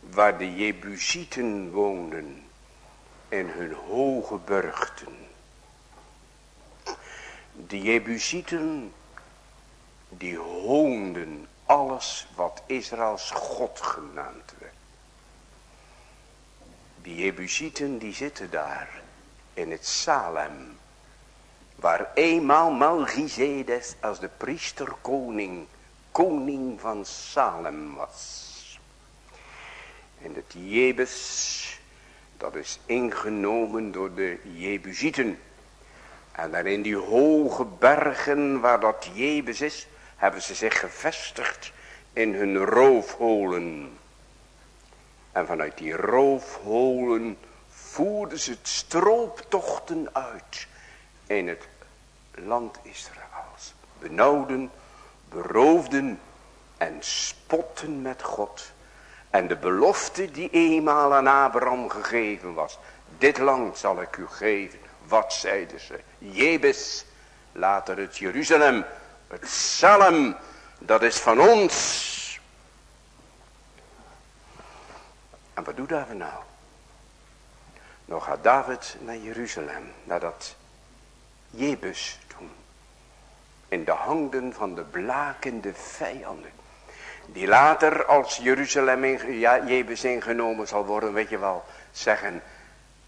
Waar de Jebusieten woonden. In hun hoge burchten de Jebusieten, die hoonden alles wat Israëls God genaamd werd. Die Jebusieten die zitten daar in het Salem. Waar eenmaal Malchizedes als de priesterkoning, koning van Salem was. En het Jebus, dat is ingenomen door de Jebusieten. En daar in die hoge bergen waar dat Jebus is, hebben ze zich gevestigd in hun roofholen. En vanuit die roofholen voerden ze het strooptochten uit in het land Israëls. Benauwden, beroofden en spotten met God. En de belofte die eenmaal aan Abraham gegeven was. Dit land zal ik u geven. Wat zeiden ze? Jebus, later het Jeruzalem, het Salem, dat is van ons. En wat doet David nou? Nou gaat David naar Jeruzalem, naar dat Jebus doen. In de handen van de blakende vijanden. Die later als Jeruzalem in, ja, Jebus ingenomen zal worden, weet je wel, zeggen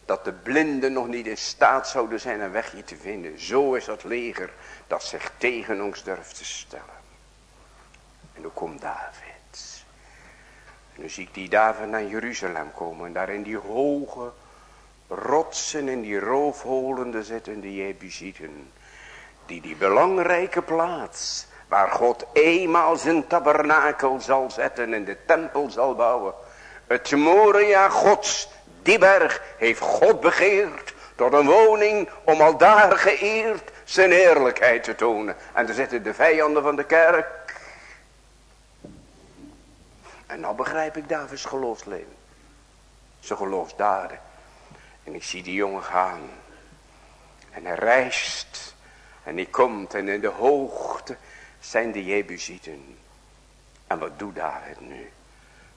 dat de blinden nog niet in staat zouden zijn een wegje te vinden. Zo is dat leger dat zich tegen ons durft te stellen. En dan komt David. En dan zie ik die David naar Jeruzalem komen. En daar in die hoge rotsen, in die roofholende zitten de Jebusieten. Die die belangrijke plaats, waar God eenmaal zijn tabernakel zal zetten en de tempel zal bouwen. Het Moria Gods die berg heeft God begeerd tot een woning om al daar geëerd zijn eerlijkheid te tonen. En daar zitten de vijanden van de kerk. En nou begrijp ik Davids geloofsleven. Zijn geloofsdaden. En ik zie die jongen gaan. En hij reist. En hij komt en in de hoogte zijn de Jebusieten. En wat doet David nu?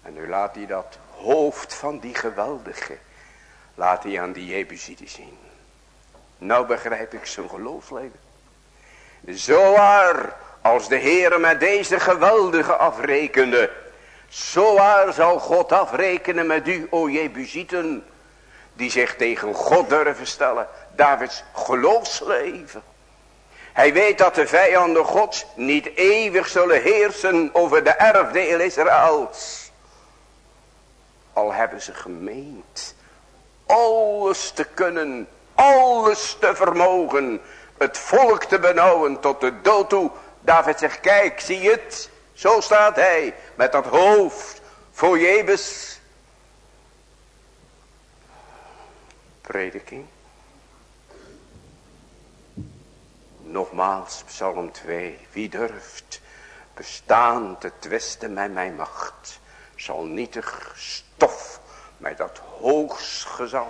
En nu laat hij dat hoofd van die geweldige. Laat hij aan die Jebusieten zien. Nou begrijp ik zijn geloofsleven. Zo waar als de Heer met deze geweldige afrekende. Zo waar zal God afrekenen met u, o Jebusieten. Die zich tegen God durven stellen. Davids geloofsleven. Hij weet dat de vijanden gods niet eeuwig zullen heersen over de erfdeel Israëls. Al hebben ze gemeend alles te kunnen, alles te vermogen, het volk te benauwen tot de dood toe. David zegt, kijk, zie het? Zo staat hij, met dat hoofd voor Jebus. Prediking. Nogmaals, Psalm 2. Wie durft bestaan te twisten met mijn macht? zal nietig stof met dat hoogst gezag.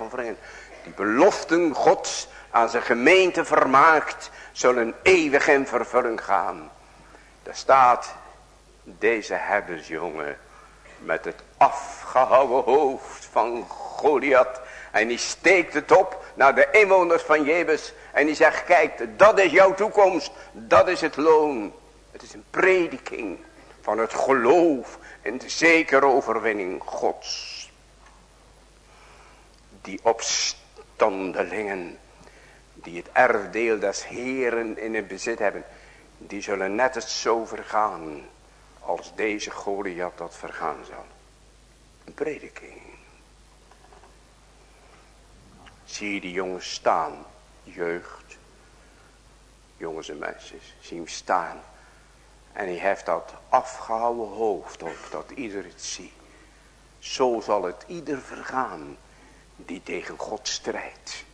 Die beloften gods aan zijn gemeente vermaakt, zullen eeuwig in vervulling gaan. Daar staat deze herdersjongen met het afgehouden hoofd van Goliath. En die steekt het op naar de inwoners van Jebus. En die zegt, kijk, dat is jouw toekomst. Dat is het loon. Het is een prediking van het geloof in de zekere overwinning gods. Die opstandelingen, die het erfdeel des Heren in het bezit hebben, die zullen net het zo vergaan als deze Goliath dat vergaan zal. Een prediking. Zie je die jongens staan, jeugd, jongens en meisjes, zie hem staan. En hij heeft dat afgehouden hoofd op, dat ieder het ziet. Zo zal het ieder vergaan die tegen God strijdt.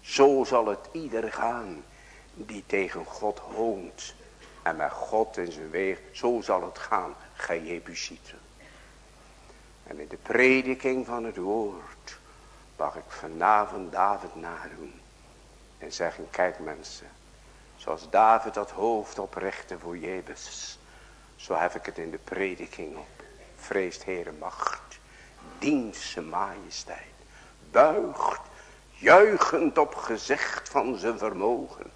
Zo zal het ieder gaan die tegen God hoont. En met God in zijn weg, zo zal het gaan, gij Jebusieten. En in de prediking van het woord mag ik vanavond David nadoen. En zeggen, kijk mensen, zoals David dat hoofd oprichtte voor Jebus. Zo heb ik het in de prediking op. Vreest Heere macht, dient zijn majesteit. Buigt, juichend op gezicht van zijn vermogen.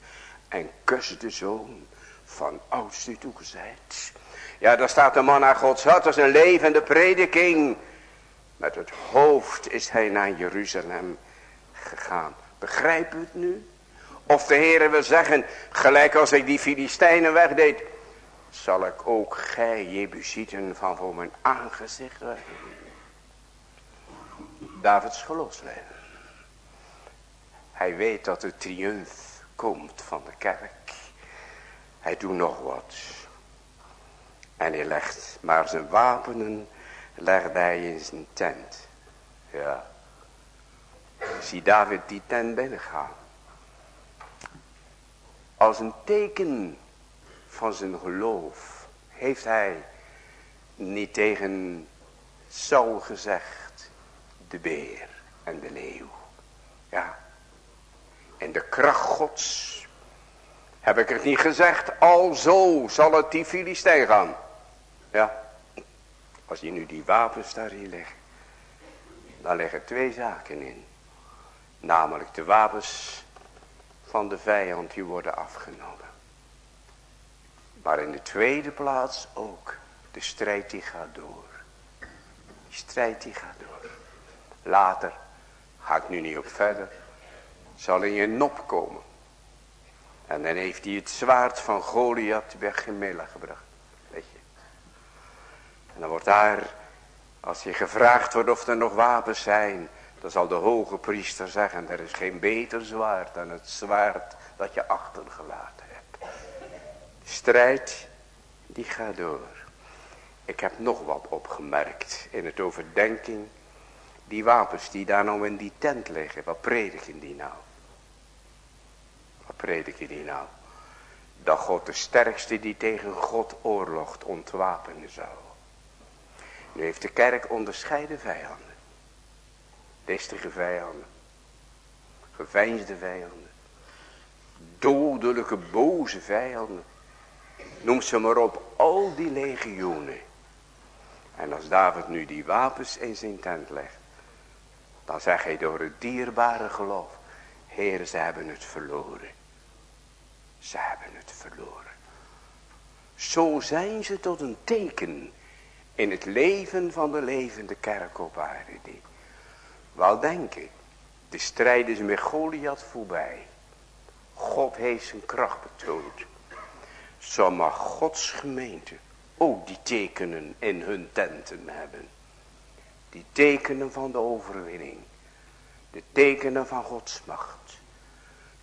En kust de zoon van oudste toegezet. Ja, daar staat de man naar Gods hart als een levende prediking. Met het hoofd is hij naar Jeruzalem gegaan. Begrijp u het nu? Of de Heere wil zeggen, gelijk als ik die Filistijnen wegdeed, zal ik ook gij Jebusieten van voor mijn aangezicht wegdoen. Davids geloofsleven. Hij weet dat de triumf komt van de kerk. Hij doet nog wat. En hij legt maar zijn wapenen legde hij in zijn tent. Ja. Zie David die tent binnengaan. Als een teken van zijn geloof heeft hij niet tegen Saul gezegd. De beer en de leeuw. Ja. En de kracht gods heb ik het niet gezegd, alzo zal het die Filistijn gaan. Ja. Als je nu die wapens daar legt. Dan liggen twee zaken in. Namelijk de wapens van de vijand die worden afgenomen. Maar in de tweede plaats ook de strijd die gaat door. Die strijd die gaat door. Later, ga ik nu niet op verder, zal in je nop komen. En dan heeft hij het zwaard van Goliath Gemela gebracht. Weet je. En dan wordt daar, als je gevraagd wordt of er nog wapens zijn. Dan zal de hoge priester zeggen, er is geen beter zwaard dan het zwaard dat je achtergelaten hebt. Strijd, die gaat door. Ik heb nog wat opgemerkt in het overdenking. Die wapens die daar nou in die tent liggen, wat prediken die nou? Wat predik je die nou? Dat God de sterkste die tegen God oorlogt ontwapenen zou. Nu heeft de kerk onderscheiden vijanden. Listige vijanden. Geveinsde vijanden. Dodelijke boze vijanden. Noem ze maar op. Al die legioenen. En als David nu die wapens in zijn tent legt. Dan zegt hij door het dierbare geloof. Heer, ze hebben het verloren. Ze hebben het verloren. Zo zijn ze tot een teken in het leven van de levende kerk op aarde. Wel denken, de strijd is met Goliath voorbij. God heeft zijn kracht betoond. Zo mag Gods gemeente ook die tekenen in hun tenten hebben. Die tekenen van de overwinning. De tekenen van Gods macht.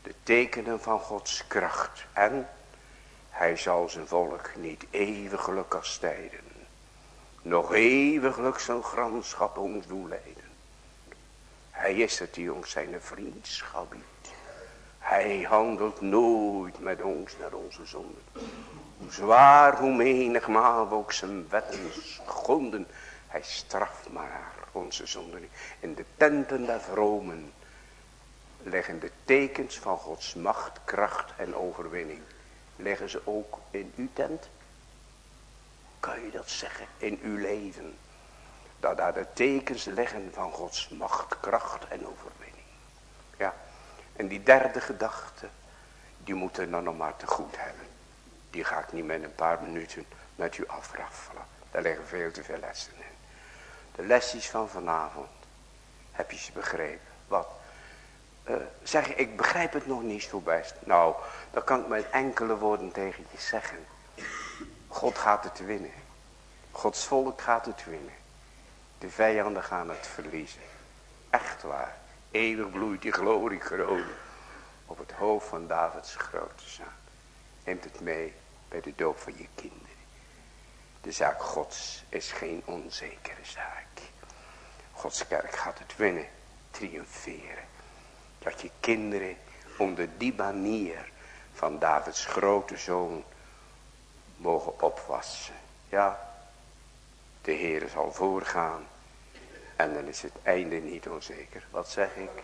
De tekenen van Gods kracht. En hij zal zijn volk niet eeuwiglijk kastijden. Nog eeuwiglijk zijn gramschap ons doeleiden. Hij is het die ons zijn vriendschap biedt. Hij handelt nooit met ons naar onze zonden. Hoe zwaar, hoe menigmaal we ook zijn wetten schonden. Hij straft maar onze zonden. In de tenten der vromen leggen de tekens van Gods macht, kracht en overwinning. Leggen ze ook in uw tent? Kan je dat zeggen? In uw leven. Dat daar de tekens leggen van Gods macht, kracht en overwinning. Ja. En die derde gedachte. Die moeten dan nog maar te goed hebben. Die ga ik niet met een paar minuten met u afraffelen. Daar liggen veel te veel lessen in. De lesjes van vanavond. Heb je ze begrepen? Wat? Uh, zeg je, ik begrijp het nog niet zo best. Nou, dan kan ik met enkele woorden tegen je zeggen. God gaat het winnen. Gods volk gaat het winnen. De vijanden gaan het verliezen. Echt waar. Eeuwig bloeit die glorie kroon op het hoofd van Davids grote zoon. Neemt het mee bij de doop van je kinderen. De zaak gods is geen onzekere zaak. Gods kerk gaat het winnen, triomferen. Dat je kinderen onder die banier van Davids grote zoon mogen opwassen. Ja, de Heer zal voorgaan en dan is het einde niet onzeker. Wat zeg ik?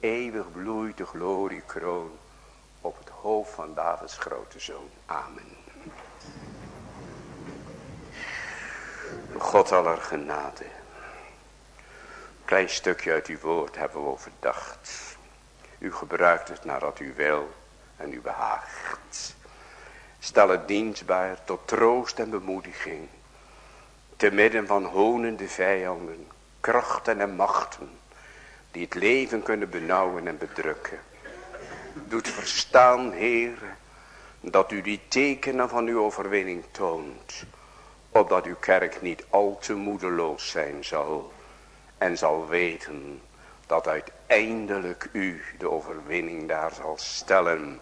Eeuwig bloeit de gloriekroon op het hoofd van Davids grote zoon. Amen. God aller genade. Klein stukje uit uw woord hebben we overdacht. U gebruikt het nadat u wil en u behaagt. Stel het dienstbaar tot troost en bemoediging. Te midden van honende vijanden, krachten en machten. Die het leven kunnen benauwen en bedrukken. Doet verstaan, Heer, dat u die tekenen van uw overwinning toont opdat uw kerk niet al te moedeloos zijn zal en zal weten dat uiteindelijk u de overwinning daar zal stellen.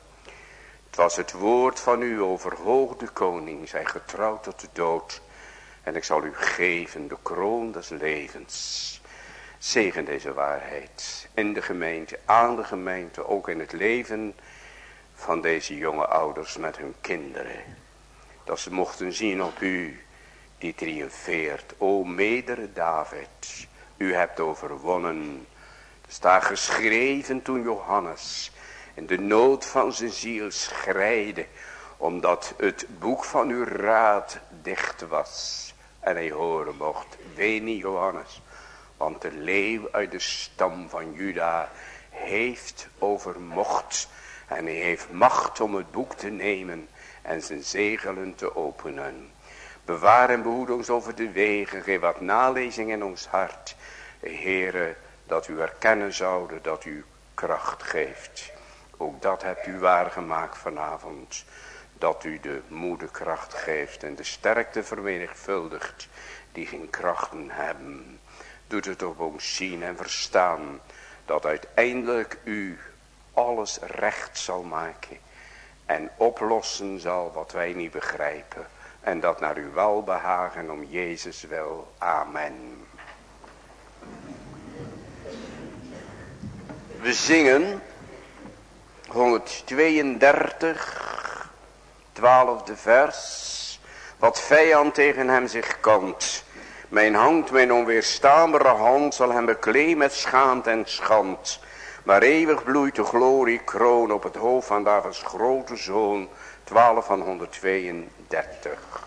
Het was het woord van u overhoogde koning, zij getrouwd tot de dood. En ik zal u geven de kroon des levens. Zegen deze waarheid in de gemeente, aan de gemeente, ook in het leven van deze jonge ouders met hun kinderen. Dat ze mochten zien op u die triomfeert. O medere David, u hebt overwonnen. Er staat geschreven toen Johannes in de nood van zijn ziel schreide. Omdat het boek van uw raad dicht was. En hij horen mocht, ween niet Johannes. Want de leeuw uit de stam van Juda heeft overmocht. En hij heeft macht om het boek te nemen en zijn zegelen te openen. Bewaar en behoed ons over de wegen. Geef wat nalezing in ons hart. Heere, dat u erkennen zouden dat u kracht geeft. Ook dat hebt u waargemaakt vanavond. Dat u de moederkracht geeft en de sterkte vermenigvuldigt die geen krachten hebben. Doet het op ons zien en verstaan dat uiteindelijk u alles recht zal maken en oplossen zal wat wij niet begrijpen. En dat naar uw welbehagen om Jezus wil. Amen. We zingen 132, 12e vers. Wat vijand tegen hem zich kant. Mijn hand, mijn onweerstaanbare hand zal hem bekleed met schaamd en schand. Maar eeuwig bloeit de glorie kroon op het hoofd van Davids grote zoon. 12 van 132.